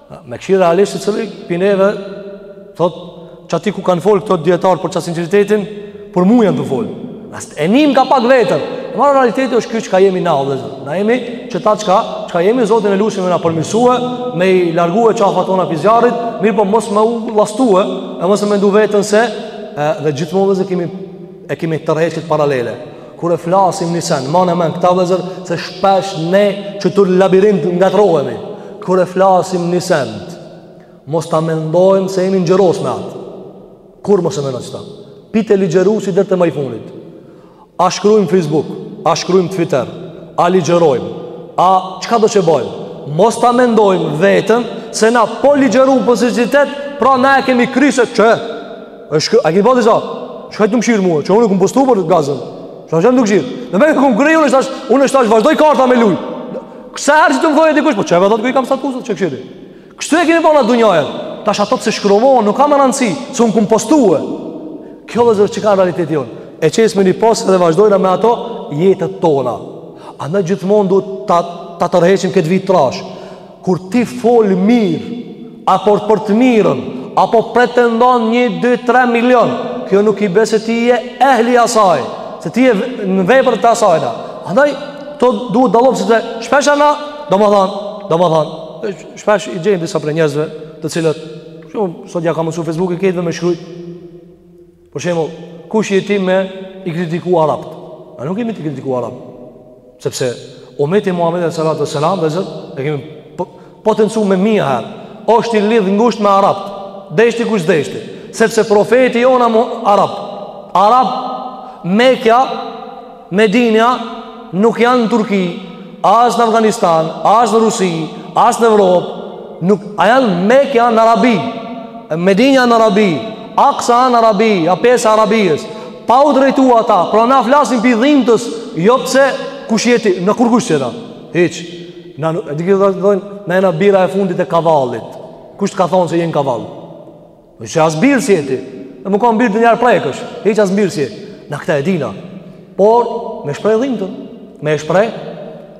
Me këshyrë realisht secili pi neve Thot që aty ku kanë folë këta dijetarë për qat sinqeritetin Për mu janë tu folë E njim kapak veten E more realiteti është ky çka jemi na vëllezër Na jemi qeta çka Çka jemi zotin e lusim me na përmirësue Me i largue qafat tona pi zjarrit Mirëpo mos me u llastue E mos e mendu vetën se e, Dhe gjithmonë vëllezër kemi E kemi tërheq paralele Kur e flasim një sen, ma në men, këta vllezër, se shpesh në qët labirint ngatërrohemi. Kur e flasim një sen, mos ta mendojmë se jemi ngjyros me atë. Kurrë mos e mendo qëta. Pi te ligjëruesi deri te ma i funit. A shkrujmë Facebook, a shkrujmë Twitter, a ligjërojmë, a çkado që bojmë? Mos ta mendojmë vetën se na po ligjëru për sinqeritet, pra na e kemi kryset që? Është a keni pa disa? Çka të mshir mua? Çka unë kum postu për Gazën? Sa jam nuk gjit. Në men kum kry unë tash, unë tash vazhdoj karta me luj. Se sa herë që të më dikush, po çeva do të kam status, çka këshiri. Kështu e kemi bo na dynjanë. Tash ato se shkruhen, nuk kanë rëndsi, se un kum postue. Kjo vllezër çka realiteti jonë. E qesim një post dhe vazhdojna me ato jetët tona. Andaj gjithmonë duhet ta ta tërheqim këtë vijë t'trashë. Kur ti fol mirë apo për të mirën apo pretendon një dy tre milion kjo nuk i bje se ti je ehli i asaj se ti je në vepër të asajna andaj këto duhet dallojmë se shpesh na domethonë domethonë shpesh i gjenë disa prej njerëzve të cilët shumë sot ja ka mësu Facebooku këtyve me shkrujt Për shembull, kush je ti me i kritiku arabt? A nuk jemi tu i kritiku arabt? Sepse umeti i Muhamedit alejhi salatu ve selam vllezër e kemi po, potencu me mija herë. Është i lidh ngushtë me arabt. Deshti kush deshti? Sepse profeti jonë a arab. Arab Mekja Medina nuk janë në Turki, as në Afganistan, as në Rusi, as në Evropë, nuk a janë Mekja në Arabi. Medina në Arabi, Aksa në Arabi, a pjesë e Arabisë. Pa u drejtu ata, pra na flasim pi dhimbtës, jo pse kush je ti, na kurkush s'jena. Hiç. Na e dim që thonë, na jena bira e fundit e kavallit. Kush të ka thonë se je n'kavall? Hiç as birë s'je ti Në me kan birë të njarë prekësh Hiç as birë s'je ti Na këta e dina Por me shpreh dhimbtën Me shpreh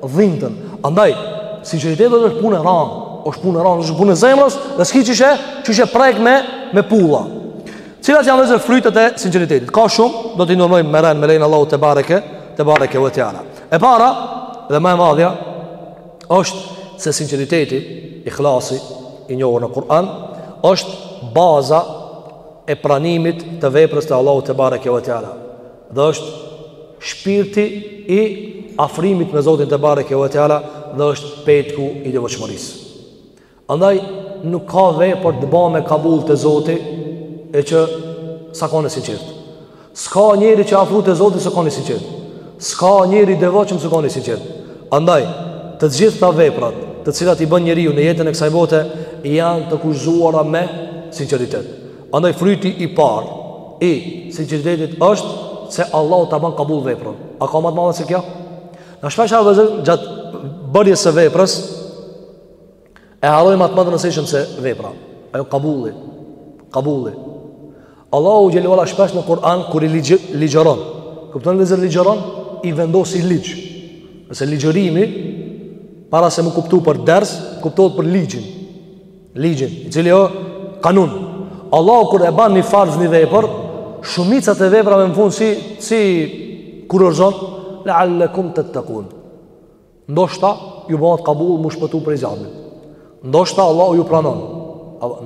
dhimbtën Andaj, sinqeriteti është punë e ranë është punë e ranë, është punë e zemrës Dhe s'ki qysh e, qysh e prek me, me pulla Cilat janë vllezër frytët e sinqeritetit Ka shumë, do t'i numrojmë me ren Me lejnë e Allahut tebareke, tebareke ve teala E para, edhe ma e madhja është se sinqeriteti, ikhlasi i njohur në Kur'an është baza e pranimit të veprës te Allahu tebareke ve teala. Dhe është shpirti i afrimit me Zotin tebareke ve teala dhe është petku i devotshmërisë. Andaj nuk ka vepër t'u ba me kabul te Zoti e që s'a kanë e sinqert. S'ka njeri që a afru te Zoti s'a kanë i sinqert. S'ka njeri i devotshëm s'a kanë i sinqert. Andaj të gjitha veprat të cilat i bën njeriu në jetën e kësaj bote janë të kushtëzuara me sinqeritet. Andaj fryti i parë i sinqeritetit është se Allahu ta bën kabul veprën. A ka ma të madhe se kjo? Na shpesh a vllezër gjatë bërjes së veprës E harrojmë ma të randësishmen se vepra Ajo kabulli Kabulli Allahu xhele ue ala shpesh në Kur'an Kur i ligj, ligjëron Kuptoni vllezër ligjëron E vendos ni ligj Ose ligjërimi Para se m'u kuptu për ders Kuptohet për ligjin Ligjin I cili o kanun Allahu kur e ban një farz një vepër Shumicat e veprave në fund si, si i Kurorëzon Le alekum tettekun Ndoshta ju bëhet kabull m'u shpëtu prej zjarmit. Ndoshta Allah ju pranon.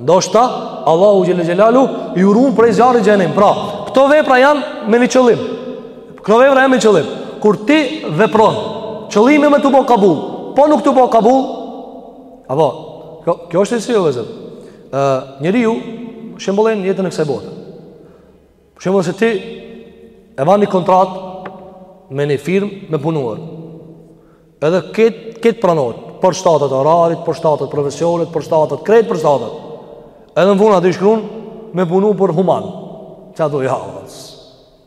Ndoshta Allahu xhele xhelaluhu ju run prej zjarmit xhehenem. Pra, këto vepra janë me një qëllim. Këto vepra janë me ni qëllim. Kur ti vepron, qëllimi me t'u bo kabull. Po nuk t'u bo kabull, apo, kjo, kjo është si o vllezër. Njeriu, shembull në jetën e kësaj bote. Për shembull se ti e ban një kontrat me një firmë me punuar. Edhe krejt pranohet përshtatet orari, përshtatet profesioni, përshtatet krejt përshtatet. Edhe në fund aty shkruan me punu për human. Ça thot ai.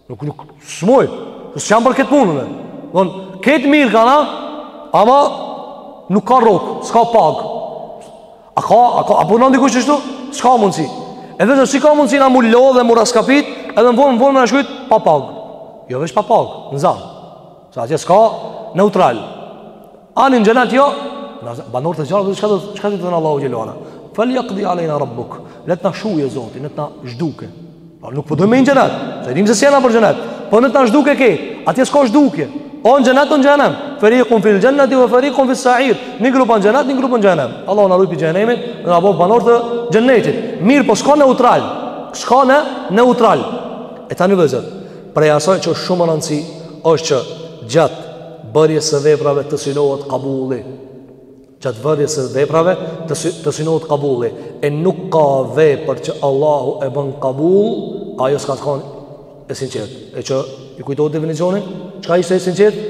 Nuk nuk smoj. Nuk jam për këtë punë. Domethënë krejt mirë kanë, ama nuk ka rrogë, s'ka pagë. A ka, a ka, a punon dikush kështu? S'ka mundsi. E vllezër si ka mundsi na m'u lodh e m'u rraskapit, edhe në fund me na shku pa pagë. Jo veç pa pagë, në zjarm. Se atje s'ka neutral. Ani në xhenet jo, banorët e zjarrit çka do të thonë Allahu xhele ue ala. Fal yaqdi alejna rabbuk. Let na shuje Zoti, let na zhduke. Po nuk po do me hi në xhenet Se dim se s'jena për xhenet Po le t'na zhduke Atje s'ka zhdukje O në xhenet o në xhehnem Ferikun fil xheneti ve ferikun fis sair Një grup në xhenet, një grup në xhehnem Allah na ruj pi xhehnemit Dhe na bon banorë të xhenetit Mirë po s'ka neutral S'ka në neutral E tani vllezër Prej asaj që shumë me rëndësi është që gjatë bërjes së veprave të synohet kabulli Gjatë bërjes së veprave të synohet kabulli, e nuk ka vepër që Allahu e bën kabull, ajo s'ka kanë e sinqert. E që ju kujtohet definicioni, çka ishte e sinqert?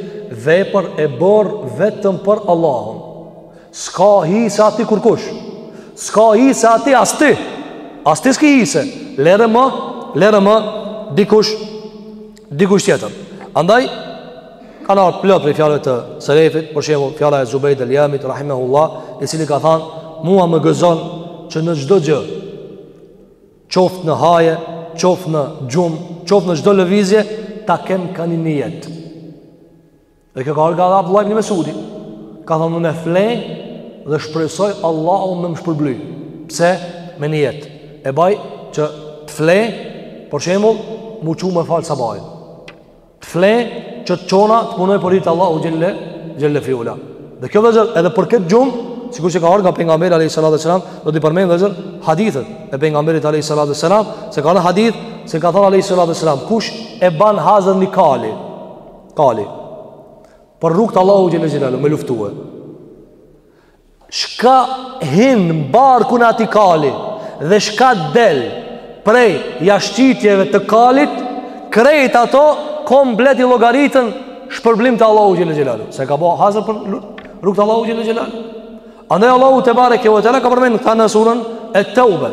Vepër e bërë vetëm për Allahun. S'ka hise aty kërkush, s'ka hise aty as ti, as ti s'ki hise, lere më, lere më, dikush, Dikush tjetër. Andaj kanë ardhur plot prej fjalëve të Selefit, për shembull fjala e Zubejd al-Jamit rahimahullah, i cili ka thënë, "Mua më gëzon që në çdo gjë, qoftë në haje, qoftë në gjumë, qoftë në çdo lëvizje, ta kem ka një nijet." Dhe kjo ka ardh nga edhe Abdullah ibn Mesudi Ka thonë unë fle Dhe shpresoj Allahu me më shpërbly Pse me nijet E baj që të fle Për shembull m'u çu me fal sabahin Të fle që të çona të punoj për hir të Allahut xhelle xhelle fiula Dhe kjo vllezër edhe për këtë gjumë Sikur që ka ardh nga pejgamberi a.s. Do t'i përmend vllezër hadithet e pejgamberit a.s. Se ka ardh në hadith Se ka thonë a.s. Kush e ban hazër një kali Kali Për rrugë të Allahut xhelle xhelaluhu Me luftue Çka hin në barkun e atij kali Dhe çka del Prej jashtqitjeve të kalit Krejt ato Komplet i llogariten Shpërblim te Allahu xhelle xhelaluhu Se e ka bo hazër për rrugë të Allahut xhelle xhelaluhu Andaj Allahu tebareke ve teala Ka përmend këta në suren Et-Teube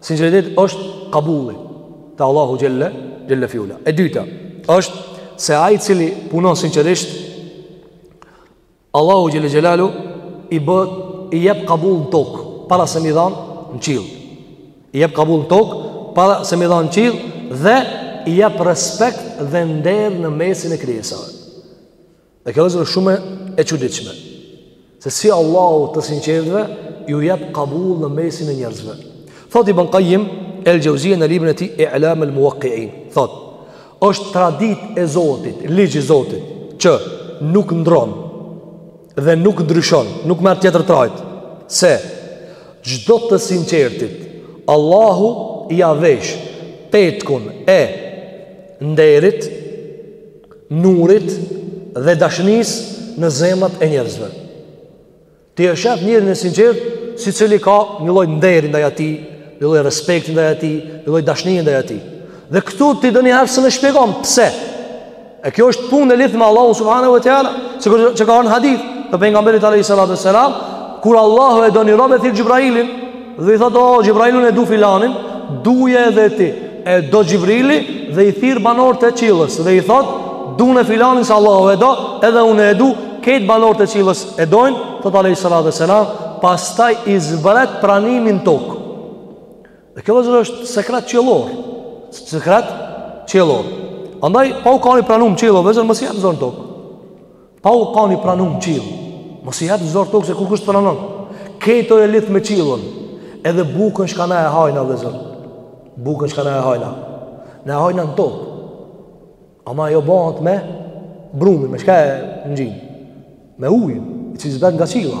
Sinqeritet është kabulli te Allahu xhelle xhelle fiula. E dyta është se ai i cili punon sinqerisht Allahu xhelle xhelaluhu i bë i jep kabull në tok para se mi dhan në qiell. I jep kabull në tokë para se m'i dhan në qiell dhe i jep respekt dhe nder në mesin e krijesave. Dhe kjo është shumë e çuditshme. Se si Allahu të sinqertëve iu jep kabull në mesin e njerëzve. Thot Ibn Kajim El Xheuzije në librin e tij I'lam el Muvekkiin. Thot, është traditë e Zotit, ligj i Zotit, që nuk ndron dhe nuk ndryshon, nuk merr tjetër trajtë, se çdo të sinqertit, Allahu ia vesh petkun e nderit, nurit dhe dashnisë në zemrat e njerëzve. Ti e shef njerin e sinqertë, secili ka një lloj nderi ndaj atij, një lloj respekti ndaj atij, një lloj dashnie ndaj atij. Dhe këtu ti ndonjëherë s'mun e shpjegon, pse? E kjo është punë e lidht me Allahu Subhanehu ve Teala, që, që ka ardh në hadith, të pejgamberit Alejhi Salatu ve Selam, kur Allahu e do një rob e thirr Xhibrailin, Dhe i thotë, o, Xhibrail unë e du filanin, duje edhe ti. E do Xhibrili dhe i thirr banorët e qillës. Dhe i thotë, dune filanin se Allahu e do, edhe unë e du, krejt banorët e qillës e dojnë, thotë Alejhi Salatu ve Selam, pastaj i zbret pranimi në tokë. Dhe kjo vllezër është sekret qillor. Sekret qillor. Andaj, pa u kan një pranim qillor, vllezër mësi e pëzër në tokë. Pa u kanë i pranum n'qiell Mos i jep zor n'tokë se kurkush s'të pranon Kjo e lidht me qiellën Edhe bukën çka na e hajna vllezër Bukën çka na e hajna Na e hajna në tokë Ama ajo bahet me brumin, me çka e ngjim Me ujën i cili zbret nga qiella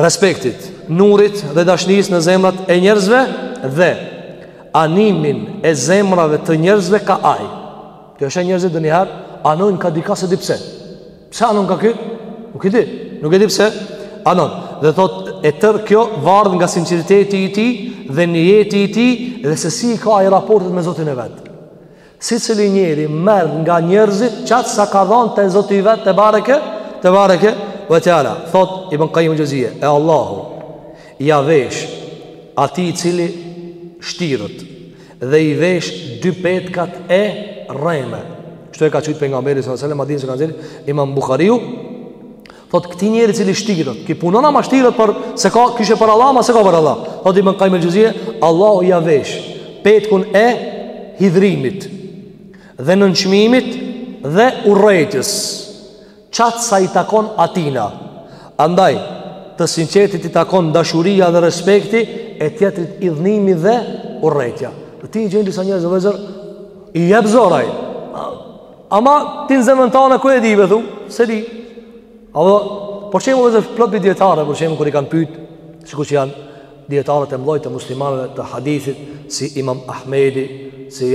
respektit, nurit dhe dashnisë në zemrat e njerëzve dhe animin e zemrave të njerëzve ka ai. Kjo është njerëzit ndonjëherë, anon ka dika s'e di pse. Pse anon ka ky? Nuk e di. Nuk e di pse. Anon, dhe thotë e tërë kjo varet nga sinqeriteti i tij dhe nijeti i tij dhe se si i ka ai raportet me Zotin e vet. Sicili njeri merr nga njerëzit qat sa ka dhan te Zoti i vet tebareke tebareke ve teala. Thot Ibn Kajim el-Xhevzije, e Allahu ia vesh atij i cili shtiret dhe i vesh dy petkat e rreme. Kështu e ka qujt pejgamberi sallallahu alajhi wasallam, hadisin e ka nxjerrë Imam Buhariu, Thot këtij njeri i cili shtiret, ky punon ama shtiret për se ka kishe për Allah, ama s'e ka për Allah. Thot Ibn Kajim el-Xhevzije, Allahu ia vesh petkun e hidhrimit dhe nënçmimit dhe urrejtjes. Qat sa i takon atina. Andaj të sinqertit i takon dashuria dhe respekti e tjetrit idhnimi dhe urrejtja. Dhe ti i gjen disa njerëz vllezër i jep zor ai. Ama ti në zemrën tane ku e di me thu? S'e di. Apo për shembull vllezër plot dijetarë, për shembull kur i kanë pyet, sikur që janë dijetarët e mdhoj të muslimanëve të hadithit si Imam Ahmedi, si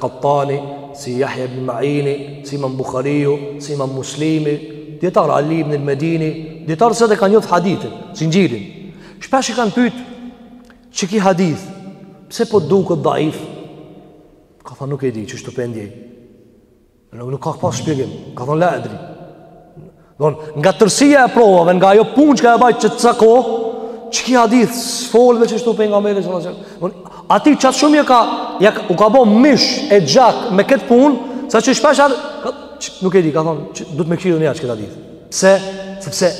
Kattani, si Jahja ibn Ma'ini, si Imam Buhariu, si Imam Muslimi, dijetar Ali ibn al-Medini, dijetarë që e kanë njoft hadithin, zinxhirin. Shpesh i kanë pyet qeky hadith, pse po duket dhaif? Ka thonë nuk e di, qështu po e ndjej. Nuk, nuk ka pas shpjegim. Ka thonë la edri. Don, nga tërsia e provave, nga ajo punë që ka e bajt që të cako, qeky hadith, s'folve qështu pejgamberi, së nëzër. Don, atij qat shumë ka, ja, iu ka bo mish e gjak me këtë punë, sa që shpeshherë, nuk e di, ka thonë, që duhet me kqyr një që këtë hadith. Pse, sepse,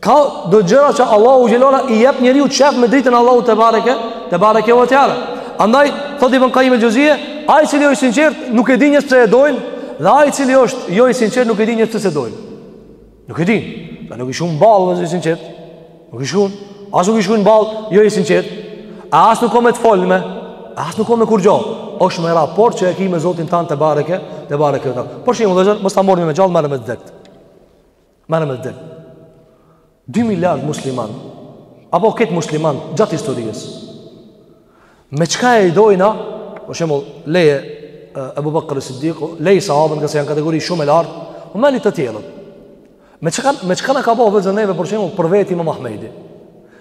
Ka do gjëra që Allahu xhelala i jep njeriut që sheh me dritën e Allahut tebareke, tebareke ve teala. Andaj thotë Ibn Kajim el-Xhevzije, ai që është i sinqert nuk e di njerëz pse e dojnë, dhe ai i cili është jo i sinqert nuk e di njerëz pse s'e dojnë. Nuk e di. Pra nuk i shkrun n'ballë nëse i sinqert. Nuk i shkrun. As nuk i shkrun n'ballë jo i sinqert. A as nuk ka me të folme. A as nuk ka me kurgjo. Është me raport që e ki me Zotin tan tebareke, tebareke. Për shembull vëllazër, mos ta marrim me të gjallë, marrim me të dekt. Merre me mend. Dy miliard musliman, apo këta musliman, gjatë historijës. Me çka e i dojna, për shembull leje Ebu Bekër es-Siddikun, leji sahabët, se janë kategori shumë e lartë, po me të tjerët. Me çka, me çka na ka bo vëllezër neve, për shembull, për veti imam Ahmedi.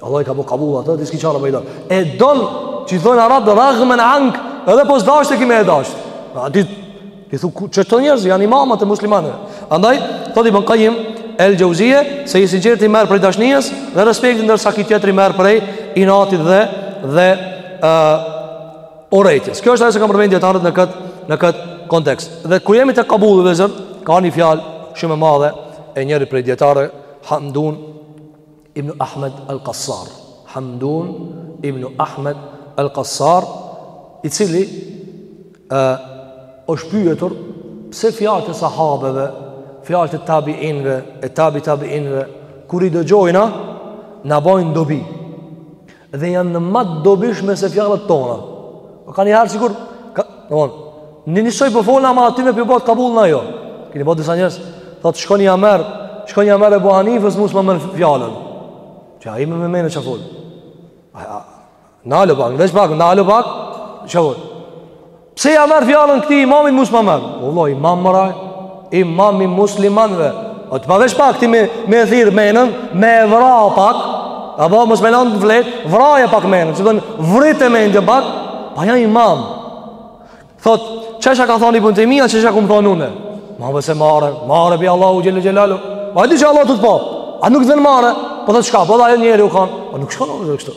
Allahi ka bo kabull atë, ti s'ki çare pa e dashtë. E don, që i thonë arabët, ragmen ank, edhe po s'dashte ki me e dashtë. A ti, ti thu, qito njerëz janë imamat e muslimanëve. Andaj, thot Ibn Kajim el Xhevzije, se i sinqerti merr prej dashnijës, dhe respektit ndërsa ky tjetri merr prej inatit dhe, dhe uh, urrejtjes. Kjo është ajo se kanë përmend dijetarët në këtë, në këtë kontekst. Dhe kur jemi te kabulli vëllezër, ka një fjalë shumë e madhe e njërit prej dijetarëve, Hamdun, Ibn Ahmed al-Qassar, Hamdun ibn Ahmed al-Qassar, i cili ë është pyetur pse fjalët e sahabeve, fjalët e tabiinëve, e tabi tabiinëve kur i dëgjojna na bojnë dobi. dhe janë ma të dobishme se fjalët tona. Po kaniherë sikur, domthon, ne një soj po folna ama atyne po u bëhet kabull, na jo. Keni pa disa njerëz, thotë shkon e ja merr, shkon e ja merr Ebu Hanifes, mu s'ma merr fjalën. Që a je me men a, ça fol. Nalu pak, veç pak, nalu pak. Ça fol. Pse ja merr fjalën këtij imamit mu s'ma merr? Vallahi imam more, imam i muslimanëve. O të pa veç pak ti me e thirr menën, me vra pak. Apo mos më lëndë vlet, vraje pak menën, si thon vrite mendjen pak. Pa ja imam. Thot, qeshtu ka thon Ibn Tejmija, qeshtu kam thon unë. Ma vëse marrë, marre prej Allahu xhelle xhelaluhu. Ma di që Allah të të po. A nuk të vjen marre? Po thot çka? Po ai njeri u kanë. Po nuk shkon edhe kështu.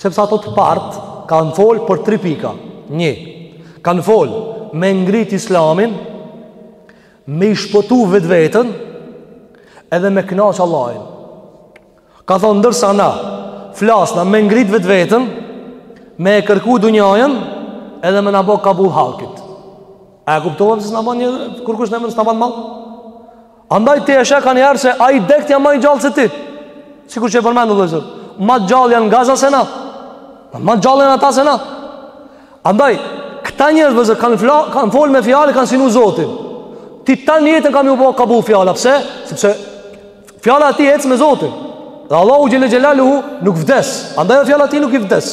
Sepse ato të parët kanë fol për tri pika. Një, kanë fol me ngrit islamin, me i shpëtu vetveten, edhe me knaq Allahin. Ka thonë ndërsa na, flasna me ngrit vetveten, me e kërku dunjajën, edhe me na bo kabull halki. A e kuptohet se s'na ban një, kurkush në emër s'na ban malë? Andaj ti e sheh kaniherë se ai i dekti a ma i gjallë se ti. Sikur që e përmenda vëllezër. Ma t'gjallë janë Gaza se na. Ma t'gjallë janë ata se na. Andaj, këta njerëz vëllezër kanë, fla, kanë fol me fjalë, kanë synu Zotin. Ti tan jetën ka me ju bo kabull fjala, pse? Sepse fjala e tij ec me Zotin. Dhe Allahu xhelle xhelaluhu nuk vdes. Andaj e fjala e tij nuk i vdes.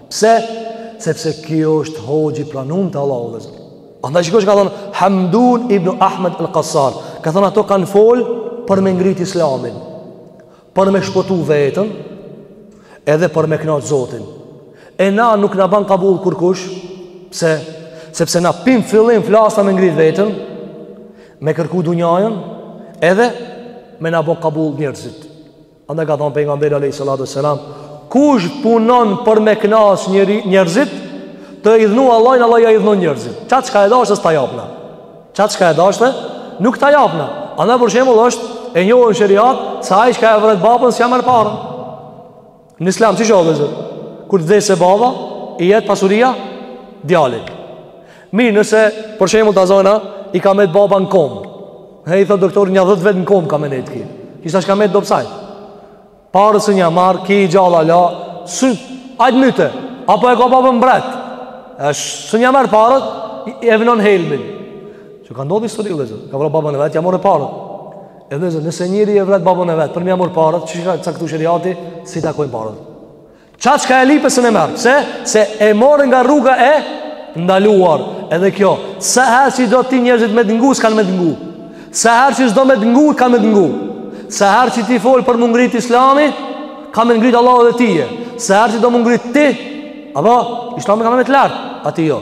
Pse? Sepse kjo është gjë e pranume te Allahu vëlla. Andaj shiko çka ka thonë, Hamdun ibn Ahmed el Kasar, ka thonë ato kanë folë për me ngrit islamin, për me shpëtu vetën, edhe për me knaq Zotin. E na nuk na ban kabul kërkush, pse? Sepse na prej fillimit flasim me ngrit vetën, me kërku dunjajën, edhe me na bo kabul njerëzit. Andaj ka thonë pejgamberi alayhi salatu selam, kush punon për me kënaqë njëri njerëzit, tu idhnu Allahin, Allahu ja idhnon njerëzit. Qat çka e dashte s'ta japna. Qat çka e dashte nuk ta japna. Andaj për shembull është e njohur n'sheriat se ai që e vret babën s'ja merr paret. Në Islam qysh o vëlla? Kur të vdes baba, i jet pasuria djalit. Mirë, nëse për shembull ta zojmë i ka met baba në komë. E i thot doktori nja 10 vjet në komë ka me nejt ky. Kështu si ka met dobësaj. Paret s'mun ja marr ky i gjallë hala, çu ajt myte. Apo e ka baba mbret. E s'mun ja marr paret i venon helmin. Që ka ndodh n'histori vëlla. Ka vra babën e vet, ja morë paret. E vëlla, nëse njëri e vret babën e vet, për me ja marr paret, çka ka caktuar sheriati, s'i takojnë paret. Qat çka e lype s'mun e merr Pse? Se e more nga rruga e Ndaluar Edhe kjo Sa herë që do ti njerëzit me t'ngu S'kanë me t'ngu Sa herë që s'do me t'ngu Kanë me t'ngu Sa herë që ti fol për m'u ngrit islami Ka me t'ngrit Allahu edhe tyje Sa herë që do m'u ngrit ti Apo Islami ka me met lart A ti jo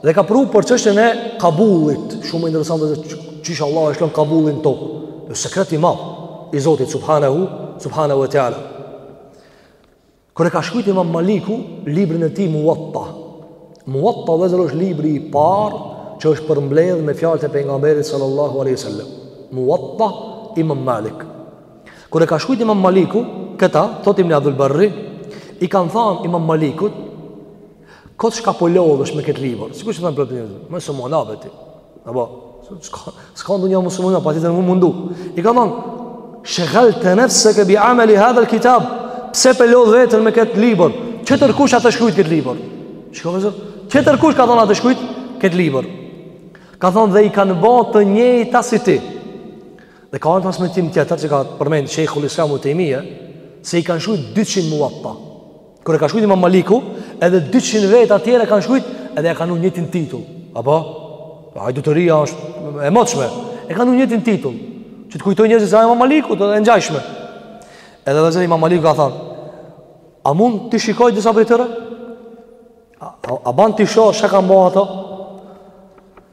Dhe ka prova për çështjen e kabullit, shumë interesante se qysh Allahu e lshon kabullin n'tokë. Është sekret i madh i Zotit subhanahu subhanahu wa taala. Kur e ka shkruajti Imam Maliku librin e tij Muwatta. Muwatta vëlla është libri i parë që është përmbledh me fjalët e pejgamberit sallallahu alaihi wasallam. Muwatta Imam Malik. Kur e ka shkruajti Imam Maliku këta, thotë Ibn Abdul Barri, i kanë thënë Imam Malikut Kot çka po lodhesh me këtë libër. Sikur që thonë plot njerëz, mos e muno veten. Apo s'ka s'ka nevojë mos u muno, pash ti m'u mundu. I ka thon, "Shegalte nefseke bi amali hadha al-kitab." Pse po lodh veten me këtë libër? Tjetërkush e ka shkruajt këtë libër? Shiko vëlla. Tjetërkush ka thon e ka shkruajt këtë libër? Ka thon dhe i kanë bë të njëjta si ti. Dhe ka një transmetim tjetër që ka përmend Sheikhul Islam Ibn Tejmije se i kanë shkruajt 200 muatta. Kur e ka shkruajt Imam Maliku, edhe 200 veta tjerë e kanë shkruajt, edhe ja kanë nu njëjtin titull. Apo? Po ai dytëria është e moçme. E kanë nu njëjtin titull. Që të kujtoj njerëzit se Imam Maliku t'jet e ngjajshme. Edhe vëlla Imam Maliku ka thënë, a mund t'i shikoj disa prej tyre? A, a, a ban t'i shoh çka kanë bërë ato?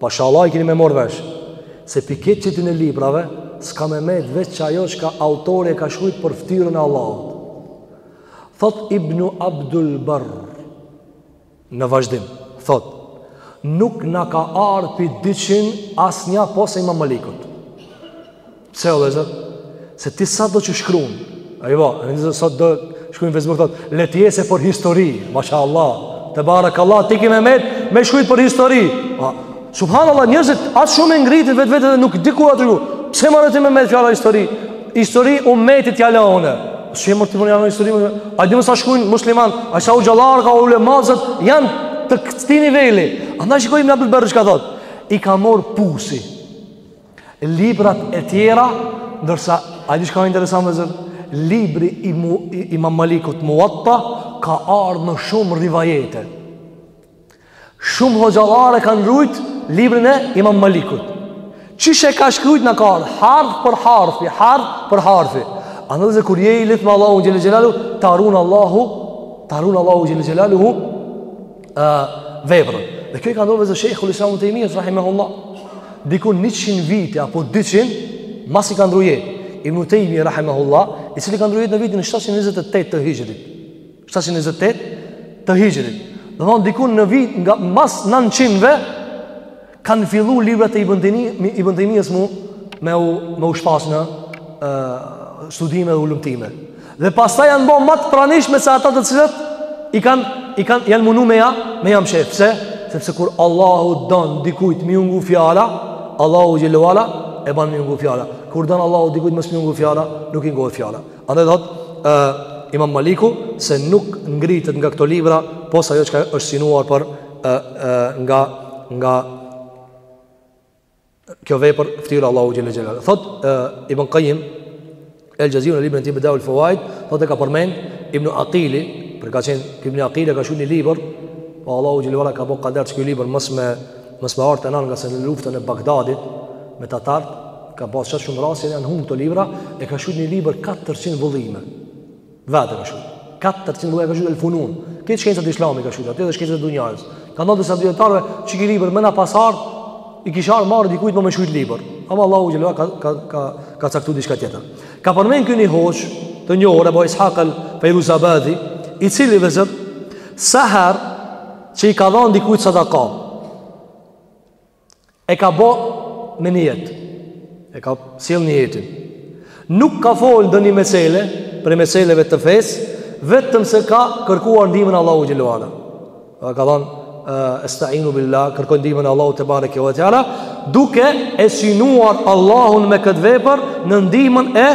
Po ishallah i keni me morë vesh, se pi kejt qëtyne librave, s'ka me met veç qajo çka autori e ka shkujt për ftyrën e Allahut. Thot Ibnu Abdul Barr, në vazhdim, thot, nuk na ka ardh pi dyqin asnja pos e Imam Malikut. Pse o vllezër? Se ti sado që shkruun A i va, njerëz sot do shkruun në Facebook thot Le të jese për histori Masha Allah Tebarak Allah Ti ki me met Me shkruun për histori A, Subhan Allah njerëzit sa shumë e ngritin vetveten dhe nuk diku atë shku Pse marë ti me met fjara histori Histori u metit jale one Së që e mërë ti mërë janë histori A di më sa shkruun musliman A sa hoxhallarë ka ulema vllezër Janë të këtij niveli Andaj shikoni Ibn Abdul Barri çka thot I ka morë pusi librat e tjera, ndërsa a di çka është interesant vllezër? Libri i, mu, i Imam Malikut Muwatta ka ardh në shumë rivajete. Shumë hoxhallarë kanë rujt librin e Imam Malikut. Qysh e ka shkruajt na ka ardh, harf për harfi, harf për harfi. Andaj kur je i lidh me Allahun xhel-le xhelaluhu, ta run Allahu, ta run Allahu xhel-le xhelaluhu veprën. Dhe kjo i ka ndodh vllezër Sheikhul Islam Ibn Taymiyyah rahimahullah. Diku 100 vite apo 200 masi ka ndru jetë. Ibn Taymiyyah rahimahullah, i cili ka ndru jetë në vitin 728 të Hijrit. 728 të Hijrit. Domethonë diku në vit nga mas 900-ve Kanë fillu librat e Ibn Tejmijës mu me u, me u shfaq në e, studime dhe hulumtime. Dhe pastaj janë bo ma të pranishme se ata të cilët i kanë, i kanë, janë munu me ja, me ja mshef. Pse? Sepse kur Allahu donë dikujt m'iu ngu fjala, Allahu xhel-le ue ala e ban m'iu ngu fjala. Kur donë Allahu dikujt mos m'iu ngu fjala, nuk i ngohet fjala. Andaj thot, ë Imam Maliku se nuk ngritet nga këto libra pos ajo çka është synuar për ë ë nga nga kjo vepër ftyra Allahut xhel-le xhelaluhu. Thot ë Ibn Qayyim El Xheuzi në librin e tij Bedaiul Fawaid, thot e ka përmend Ibn Aqili, për ka qenë Ibn Aqili ka shkrujt një libër, po Allahu xhel-le ue ala ka bo kader që kjo libër mos me Mos me ardh te na ngase në luftën e Bagdadit me tatart ka pas qaq shumë raste janë humb këto libra e ka shkrujt një libër 400 vëllime. Vetë ka shkrujt. 400 vëllime ka shkrujt El Funun. Kejt shkencat e Islamit ka shkrujt aty edhe shkencat e dunjës. Kanë thonë disa dijetarë që ky libër me na pas ardh i kish ardh marre dikujt mo me shkrujt libër. Ama Allahu xhel-le ue ala ka ka ka ka caktu diçka tjetër. Ka përmend ky ni hoxh të njohur Ebu Ishaq al Fairuzabadi i cili vllezër sa herë që i ka dhënë dikujt sadaka. E ka bo me nijet. E ka sjell nijetin. Nuk ka fol ndonjë mesele prej meseleve të fesë, vetëm se ka kërkuar ndihmën e Allahu xhele ve ala. Ka thënë Estainu billah, kërkoj ndihmën e Allahut tebareke ve teala, duke e synuar Allahun me këtë vepër në ndihmën e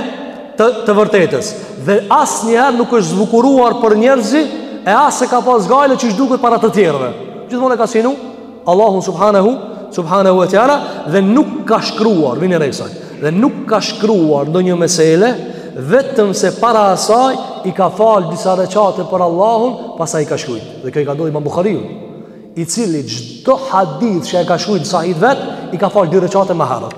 të të vërtetës dhe asnjëherë nuk është zbukuruar për njerëzi e as e ka pas gajle qysh duket para të tjerëve. Gjithmonë e ka synu Allahun subhanahu subhanahu ve teala dhe nuk ka shkruar vini re ksaj dhe nuk ka shkruar ndonjë mesele vetëm se para asaj i ka fal disa reqate për Allahun, pastaj i ka shkrujt. Dhe kjo i ka ndodhur Imam Buhariut, i cili çdo hadith që e ka shkrujt në Sahih t'vet, i ka fal dy reqate ma herët.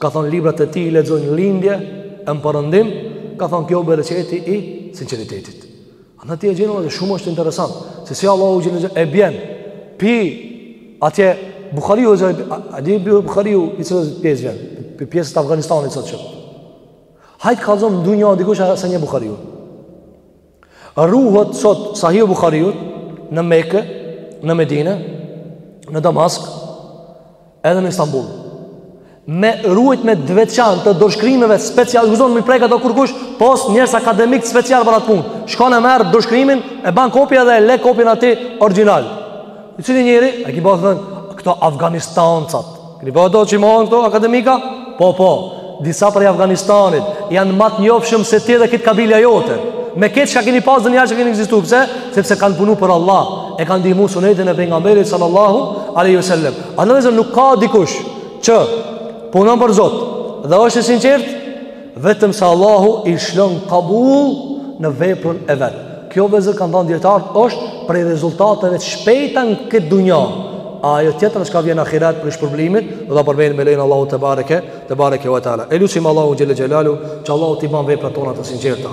Ka thonë librat e tij i lexojnë në lindje e në perëndim, ka thonë kjo bereqeti i sinceritetit. A në ti e gjenë, shumë është interesant, se si Allahu xhele e bjen, pi atje Buhariu, a di Buhariu pi cilës pjesë vjen, pi pjesës t'Afganistanit t'sotshëm. Hajt t'kallzon në dunja dikush se s'e njeh Buhariun. Ruhet sot Sahihu i Buhariut në Mekë, në Medinë, në Damask, edhe në Istanbul. Me ruajtje të veçantë të dorëshkrimeve speciale, s'guxon me i prek ato kurkush, pos njerëz akademikë specialë për atë punë. Shkon e merr dorëshkrimin, e ban kopje dhe e le kopjen aty origjinal. I cili njeri, e ki ba me thanë, këto Afganistancat, Keni pa ato që i mohojnë këto akademika? Po, po, disa prej Afganistanit janë ma të njofshëm se ti dhe krejt kabilja jote. Me krejt çka keni pasë denjë e çka keni ekzistu, pse? Sepse kanë punu për Allah, e kanë ndihmu sunetin e pejgamberit sallallahu alejhi ve sellem. Ani vëllezër nuk ka dikush që punon për Zot dhe është i sinqert, Vetëm se Allahu i lshon kabull në veprën e vet. Kjo vëllezër kanë thënë dijetarët është prej rezultateve të shpejta në këtë dunjë. A ajo tjetra çka vjen n'ahiret për shpërblimit, do ta përmend me lejen e Allahut tebareke, tebareke ve teala. E lusim Allahun xhele xhelaluhu, që Allahu t'i ban veprat tona të sinqerta.